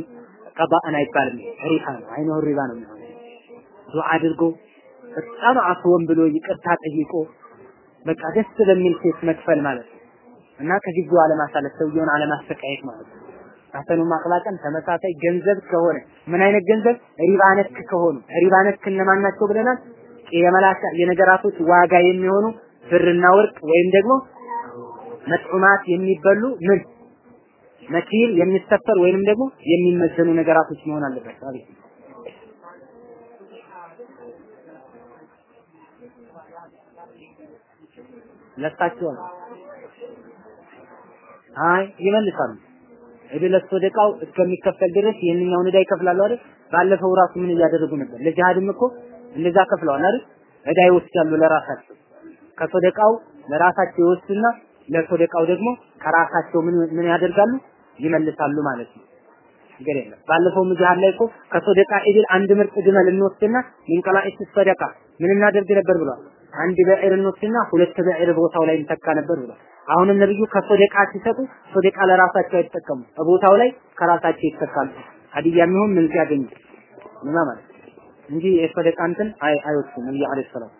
ቀባአን አይባልም ሪባ ነው አይነሁ ሪባ ነው የሚሆነው ዱዓ አድርጎ በጣም አፍወን ብሎ ይቅርታ ጠይቆ በቃ ደስ በሚል ሴት መክፈል ማለት ነው እና ከጊዜው አለማሳለፍ ሰውየውን አለማሰቃየት ማለት ነው። አሰኑ ማቅላቀን ተመሳሳይ ገንዘብ ከሆነ ምን አይነት ገንዘብ ሪባ ነክ ከሆኑ ሪባ ነክ እነማን ናቸው ብለናል? የመላሻ የነገራቶች ዋጋ የሚሆኑ ብርና ወርቅ ወይም ደግሞ መጥዑማት የሚበሉ ምን መኪል የሚሰፈር ወይንም ደግሞ የሚመዘኑ ነገራቶች መሆን አለባቸው። አቤት ለሳቸው አይ ይመልሳሉ። እድለት ወደቃው እስከሚከፈል ድረስ ይህንኛውን ዕዳ ይከፍላሉ አይደል? ባለፈው ራሱ ምን እያደረጉ ነበር? ለጂሃድም እኮ እንደዛ ከፍለዋል አይደል? ዕዳ ይወስዳሉ ለራሳቸው ከሶደቃው ለራሳቸው ይወስዱና ለሶደቃው ደግሞ ከራሳቸው ምን ምን ያደርጋሉ? ይመልሳሉ ማለት ነው። ነገር የለም። ባለፈው ጂሃድ ላይ እኮ ከሶደቃ إبل አንድ ምርጥ ግመል እንወስድና من قلائص الصدقة ምን እናደርግ ነበር ብሏል። አንድ በዕር እንወስድና ሁለት በዕር ቦታው ላይ እንተካ ነበር ብሏል። አሁንም ነብዩ ከሶደቃ ሲሰጡ ሶደቃ ለራሳቸው አይጠቀሙ ቦታው ላይ ከራሳቸው ይተካሉ። ሀዲያ የሚሆን ምን ሲያገኙ ምን ማለት እንጂ የሶደቃ እንትን አይ አይወስዱም ነብዩ አለይሂ ሰላም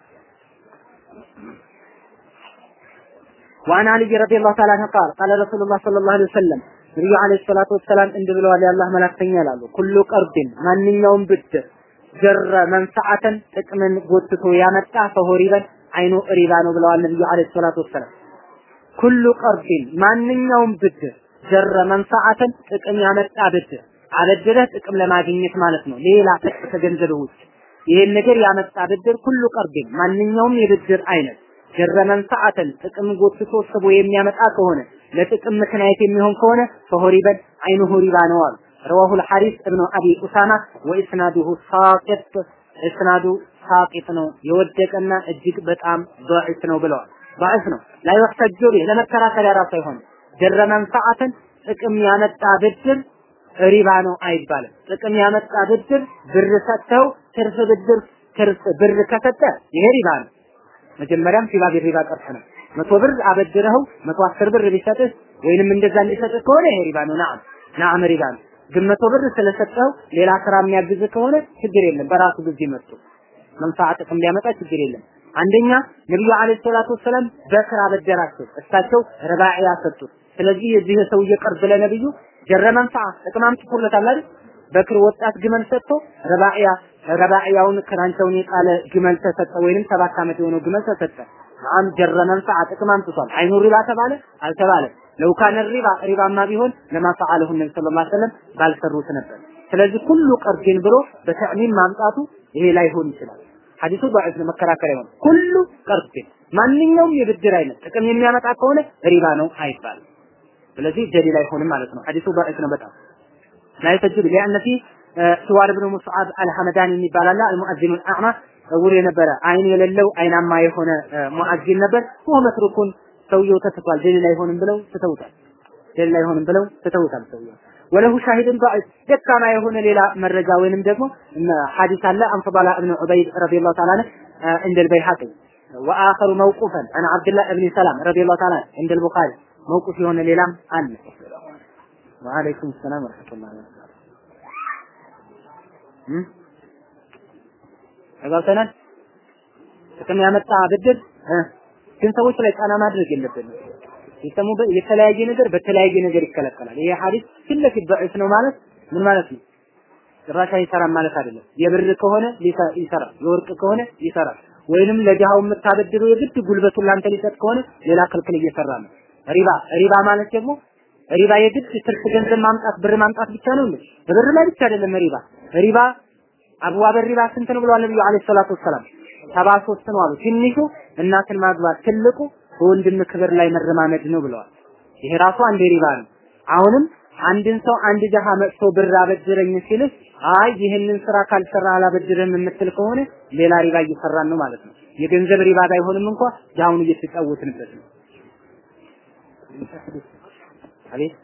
وعن علي رضي الله تعالى عنه قال قال رسول الله صلى الله عليه وسلم ነብዩ አለይሂ ሰላቱ ወሰላም እንዲህ ብለዋል የአላህ መላክተኛ ይላሉ ኩሉ ቀርድን ማንኛውም ብድር ጀረ መንፈዓተን ጥቅምን ጎትቶ ያመጣ ፈሆሪበን አይኑ ሪባ ነው ብለዋል ነብዩ አለይሂ ሰላቱ ወሰላም ኩሉ ቀርድን ማንኛውም ብድር ጀረ መንፈዓተን ጥቅም ያመጣ ብድር አበድረህ ጥቅም ለማግኘት ማለት ነው ሌላ ከገንዘብ ውጭ ይሄን ነገር ያመጣ ብድር ኩሉ ቀርድን ማንኛውም የብድር አይነት ጀረ መንፈዓተን ጥቅም ጎትቶ ስቦ የሚያመጣ ከሆነ ለጥቅም ምክንያት የሚሆን ከሆነ ፈሆሪበን አይኑሁ ሪባ ነው አሉ رواه الحارث ابن ابي اسامه واسناده ساقط እስናዱ ሳቂጥ ነው የወደቀና እጅግ በጣም ضعيف ነው ብለዋል ضعيف ነው لا يحتج به ለመከራከሪያ ራሱ አይሆንም ጀረ መንፈዓተን ጥቅም ያመጣ ብድር ሪባ ነው አይባልም ጥቅም ያመጣ ብድር ብር ሰጥተው ትርፍ ብድር ትርፍ ብር ከሰጠ ይሄ ሪባ ነው መጀመሪያም ፊባ ቢሪባ ቀርተ ነው መቶ ብር አበድረኸው መቶ አስር ብር ቢሰጥህ ወይንም እንደዛ እንዲሰጥህ ከሆነ ይሄ ሪባ ነው ናም ናም ሪባ ነው ግን መቶ ብር ስለሰጠው ሌላ ስራ የሚያግዝ ከሆነ ችግር የለም። በራሱ ጊዜ መጥቶ መንፋዓ ጥቅም ሊያመጣ ችግር የለም። አንደኛ ነብዩ አለይሂ ሰላቱ ወሰለም በክር አበደራቸው እሳቸው ረባዒያ ሰጡት ስለዚህ የዚህ ሰውዬ ቀርብ ለነብዩ ጀረ መንፋዓ ጥቅም አምጥቶለታል አይደል? በክር ወጣት ግመል ሰጥቶ ረባዒያ ረባዒያውን ክራንቸውን የጣለ ግመል ተሰጠ ወይንም ሰባት ዓመት የሆነው ግመል ተሰጠ። አም ጀረ መንፈዓ ጥቅም አምጥቷል። አይኑ ሪባ ተባለ? አልተባለ ለው ካነ ሪባ ሪባማ ቢሆን ለማ ፈዓለሁ ነብዩ ሰለላሁ ዐለይሂ ወሰለም ባልሰሩት ነበር ስለዚህ ሁሉ ቀርድን ብሎ በተዕሚም ማምጣቱ ይሄ ላይሆን ይችላል ሐዲሱ ضعيف ነው መከራከሪያ ነው ሁሉ ቀርድን ማንኛውም የብድር አይነት ጥቅም የሚያመጣ ከሆነ ሪባ ነው አይባልም ስለዚህ ደሊል አይሆንም ማለት ነው ሐዲሱ ضعيف ነው በጣም لا يسجد لأن فيه سوار بن مصعب الحمداني የሚባል አለ المؤذن الأعمى እውር የነበረ አይን የሌለው አይናማ የሆነ ሙአዚን ነበር ወ መትሩኩን ሰውየው ተስቷል ደሊል አይሆንም ብለው ትተውታል ደሊል አይሆንም ብለው ትተውታል ሰውየው ወለሁ ሻሂድን ضعيف ደካማ የሆነ ሌላ መረጃ ወይንም ደግሞ ሐዲስ አለ عن فضلاء بن عبيد رضي الله تعالى عنه عند البيهقي وآخر موقوفا عن عبد الله بن سلام رضي الله تعالى عند البخاري موقوف የሆነ ሌላም አለ وعليكم السلام ورحمة الله وبركاته ተጋብተናል ጥቅም ያመጣ ብድር ግን ሰዎች ላይ ጫና ማድረግ የለብንም የሰሙ የተለያየ ነገር በተለያየ ነገር ይከለከላል ይሄ ሐዲስ ፊት ለፊት ضعيف ነው ማለት ምን ማለት ነው ጭራሽ አይሰራም ማለት አይደለም የብር ከሆነ ይሰራል የወርቅ ከሆነ ይሰራል ወይንም ለድሃው የምታበድሩ የግድ ጉልበቱን ላንተ ሊሰጥ ከሆነ ሌላ ክልክል እየሰራ ነው ሪባ ሪባ ማለት ደግሞ ሪባ የግድ ትርፍ ገንዘብ ማምጣት ብር ማምጣት ብቻ ነው እንዴ በብር ላይ ብቻ አይደለም ሪባ ሪባ አብዋብ ሪባ ስንት ነው ብለዋል ነብዩ አለይሂ ሰላቱ ወሰላም ሰባ ሶስት ነው አሉ ትንሹ እናትን ማግባት ትልቁ በወንድም ክብር ላይ መረማመድ ነው ብለዋል። ይሄ ራሱ አንድ ሪባ ነው። አሁንም አንድን ሰው አንድ ደሃ መጥቶ ብር አበድረኝ ሲልህ አይ ይህንን ስራ ካልሰራ አላበድርህም የምትል ከሆነ ሌላ ሪባ እየሰራን ነው ማለት ነው። የገንዘብ ሪባ ባይሆንም እንኳ ዳሁን እየተጫወትንበት ነው። አቤት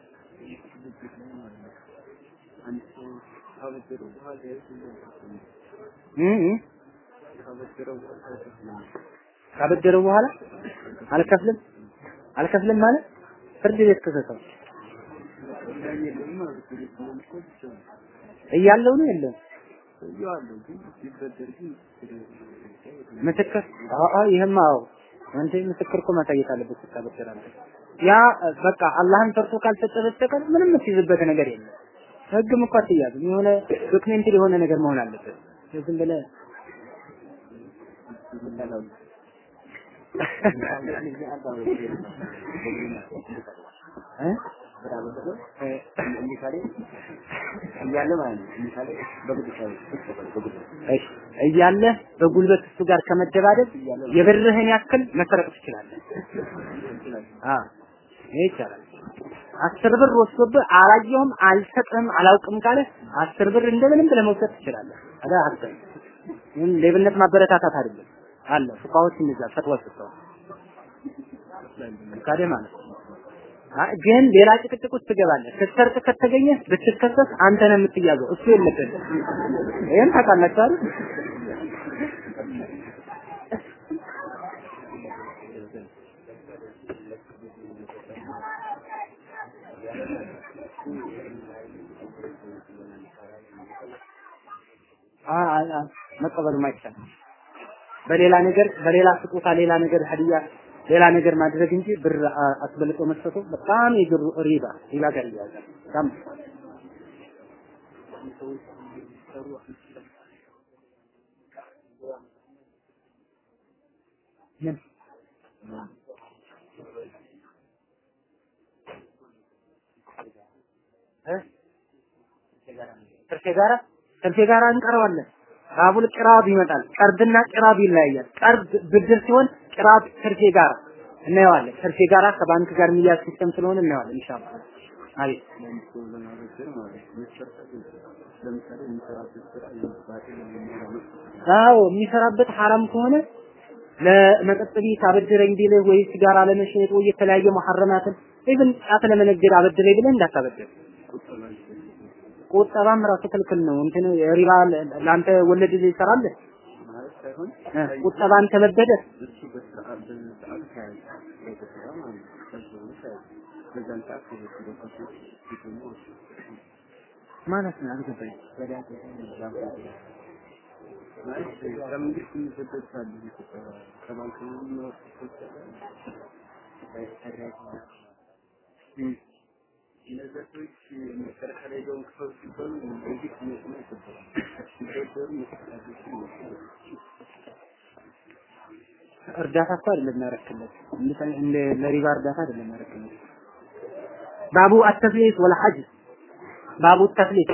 ካበደረው በኋላ አልከፍልም አልከፍልም ማለት ፍርድ ቤት ከሰሰው እያለው ነው የለም ምስክር አዎ ይሄማ አዎ አንተ ምስክር እኮ ማሳየት አለበት ስታበደራለህ ያ በቃ አላህን ፈርቶ ካልሰጠ በስተቀር ምንም የምትይዝበት ነገር የለም። ህግም እኮ አትያዝም። የሆነ ዶክሜንትሪ የሆነ ነገር መሆን አለበት። ዝም ብለህ እያለ በጉልበት እሱ ጋር ከመደባደብ የብርህን ያክል መስረቅ ትችላለህ። ይቻላል። አስር ብር ወስዶብህ አላየሁም፣ አልሰጥህም፣ አላውቅም ካለ አስር ብር እንደምንም ብለህ መውሰድ ትችላለህ። አዳ ይህም ሌብነት ማበረታታት አይደለም አለ ፉቃዎች እንደዛ ፈትዋ ሰጥተዋል። ካደ ማለት ነው። ግን ሌላ ጭቅጭቅ ውስጥ ትገባለህ። ስትሰርቅ ከተገኘ ብትከሰስ አንተ ነህ የምትያዘው፣ እሱ የለበትም። ይሄን ታውቃላችሁ አይደል? መቀበሉ ማይቻል በሌላ ነገር በሌላ ስጦታ ሌላ ነገር ሀዲያ ሌላ ነገር ማድረግ እንጂ ብር አስበልጦ መስጠቱ በጣም የግሩ ሪባ ሪባ ጋር ይያዛል። በጣም ትርፌ ጋራ ትርፌ ጋራ እንቀረዋለን። باب القراض ይመጣል። قرض ና قراض ይለያያል። قرض ብድር ሲሆን قراض ትርፌ ጋራ እናየዋለን። ትርፌ ጋራ ከባንክ ጋር የሚያዝ system ስለሆነ እናየዋለን إن شاء الله። አዎ የሚሰራበት ሐራም ከሆነ ለመጠጥ ቤት አበድረኝ ቢልህ ወይ ሲጋራ ለመሸጥ ወይ የተለያየ መሐረማትን even ጫት ለመነገድ አበድረኝ ብለህ እንዳታበድር። ቁጠባም ራሱ ክልክል ነው። እንትን ربا ለአንተ ወለድ ይሰራል? ቁጠባን ከመበደር ማለት ነው። አልገባኝ እርዳታ እኮ አይደለም ያረክለት ለሪባ እርዳታ አይደለም ያረክለት ባቡ አተፍሊት ወላ ሐጅ ባቡ ተፍሊት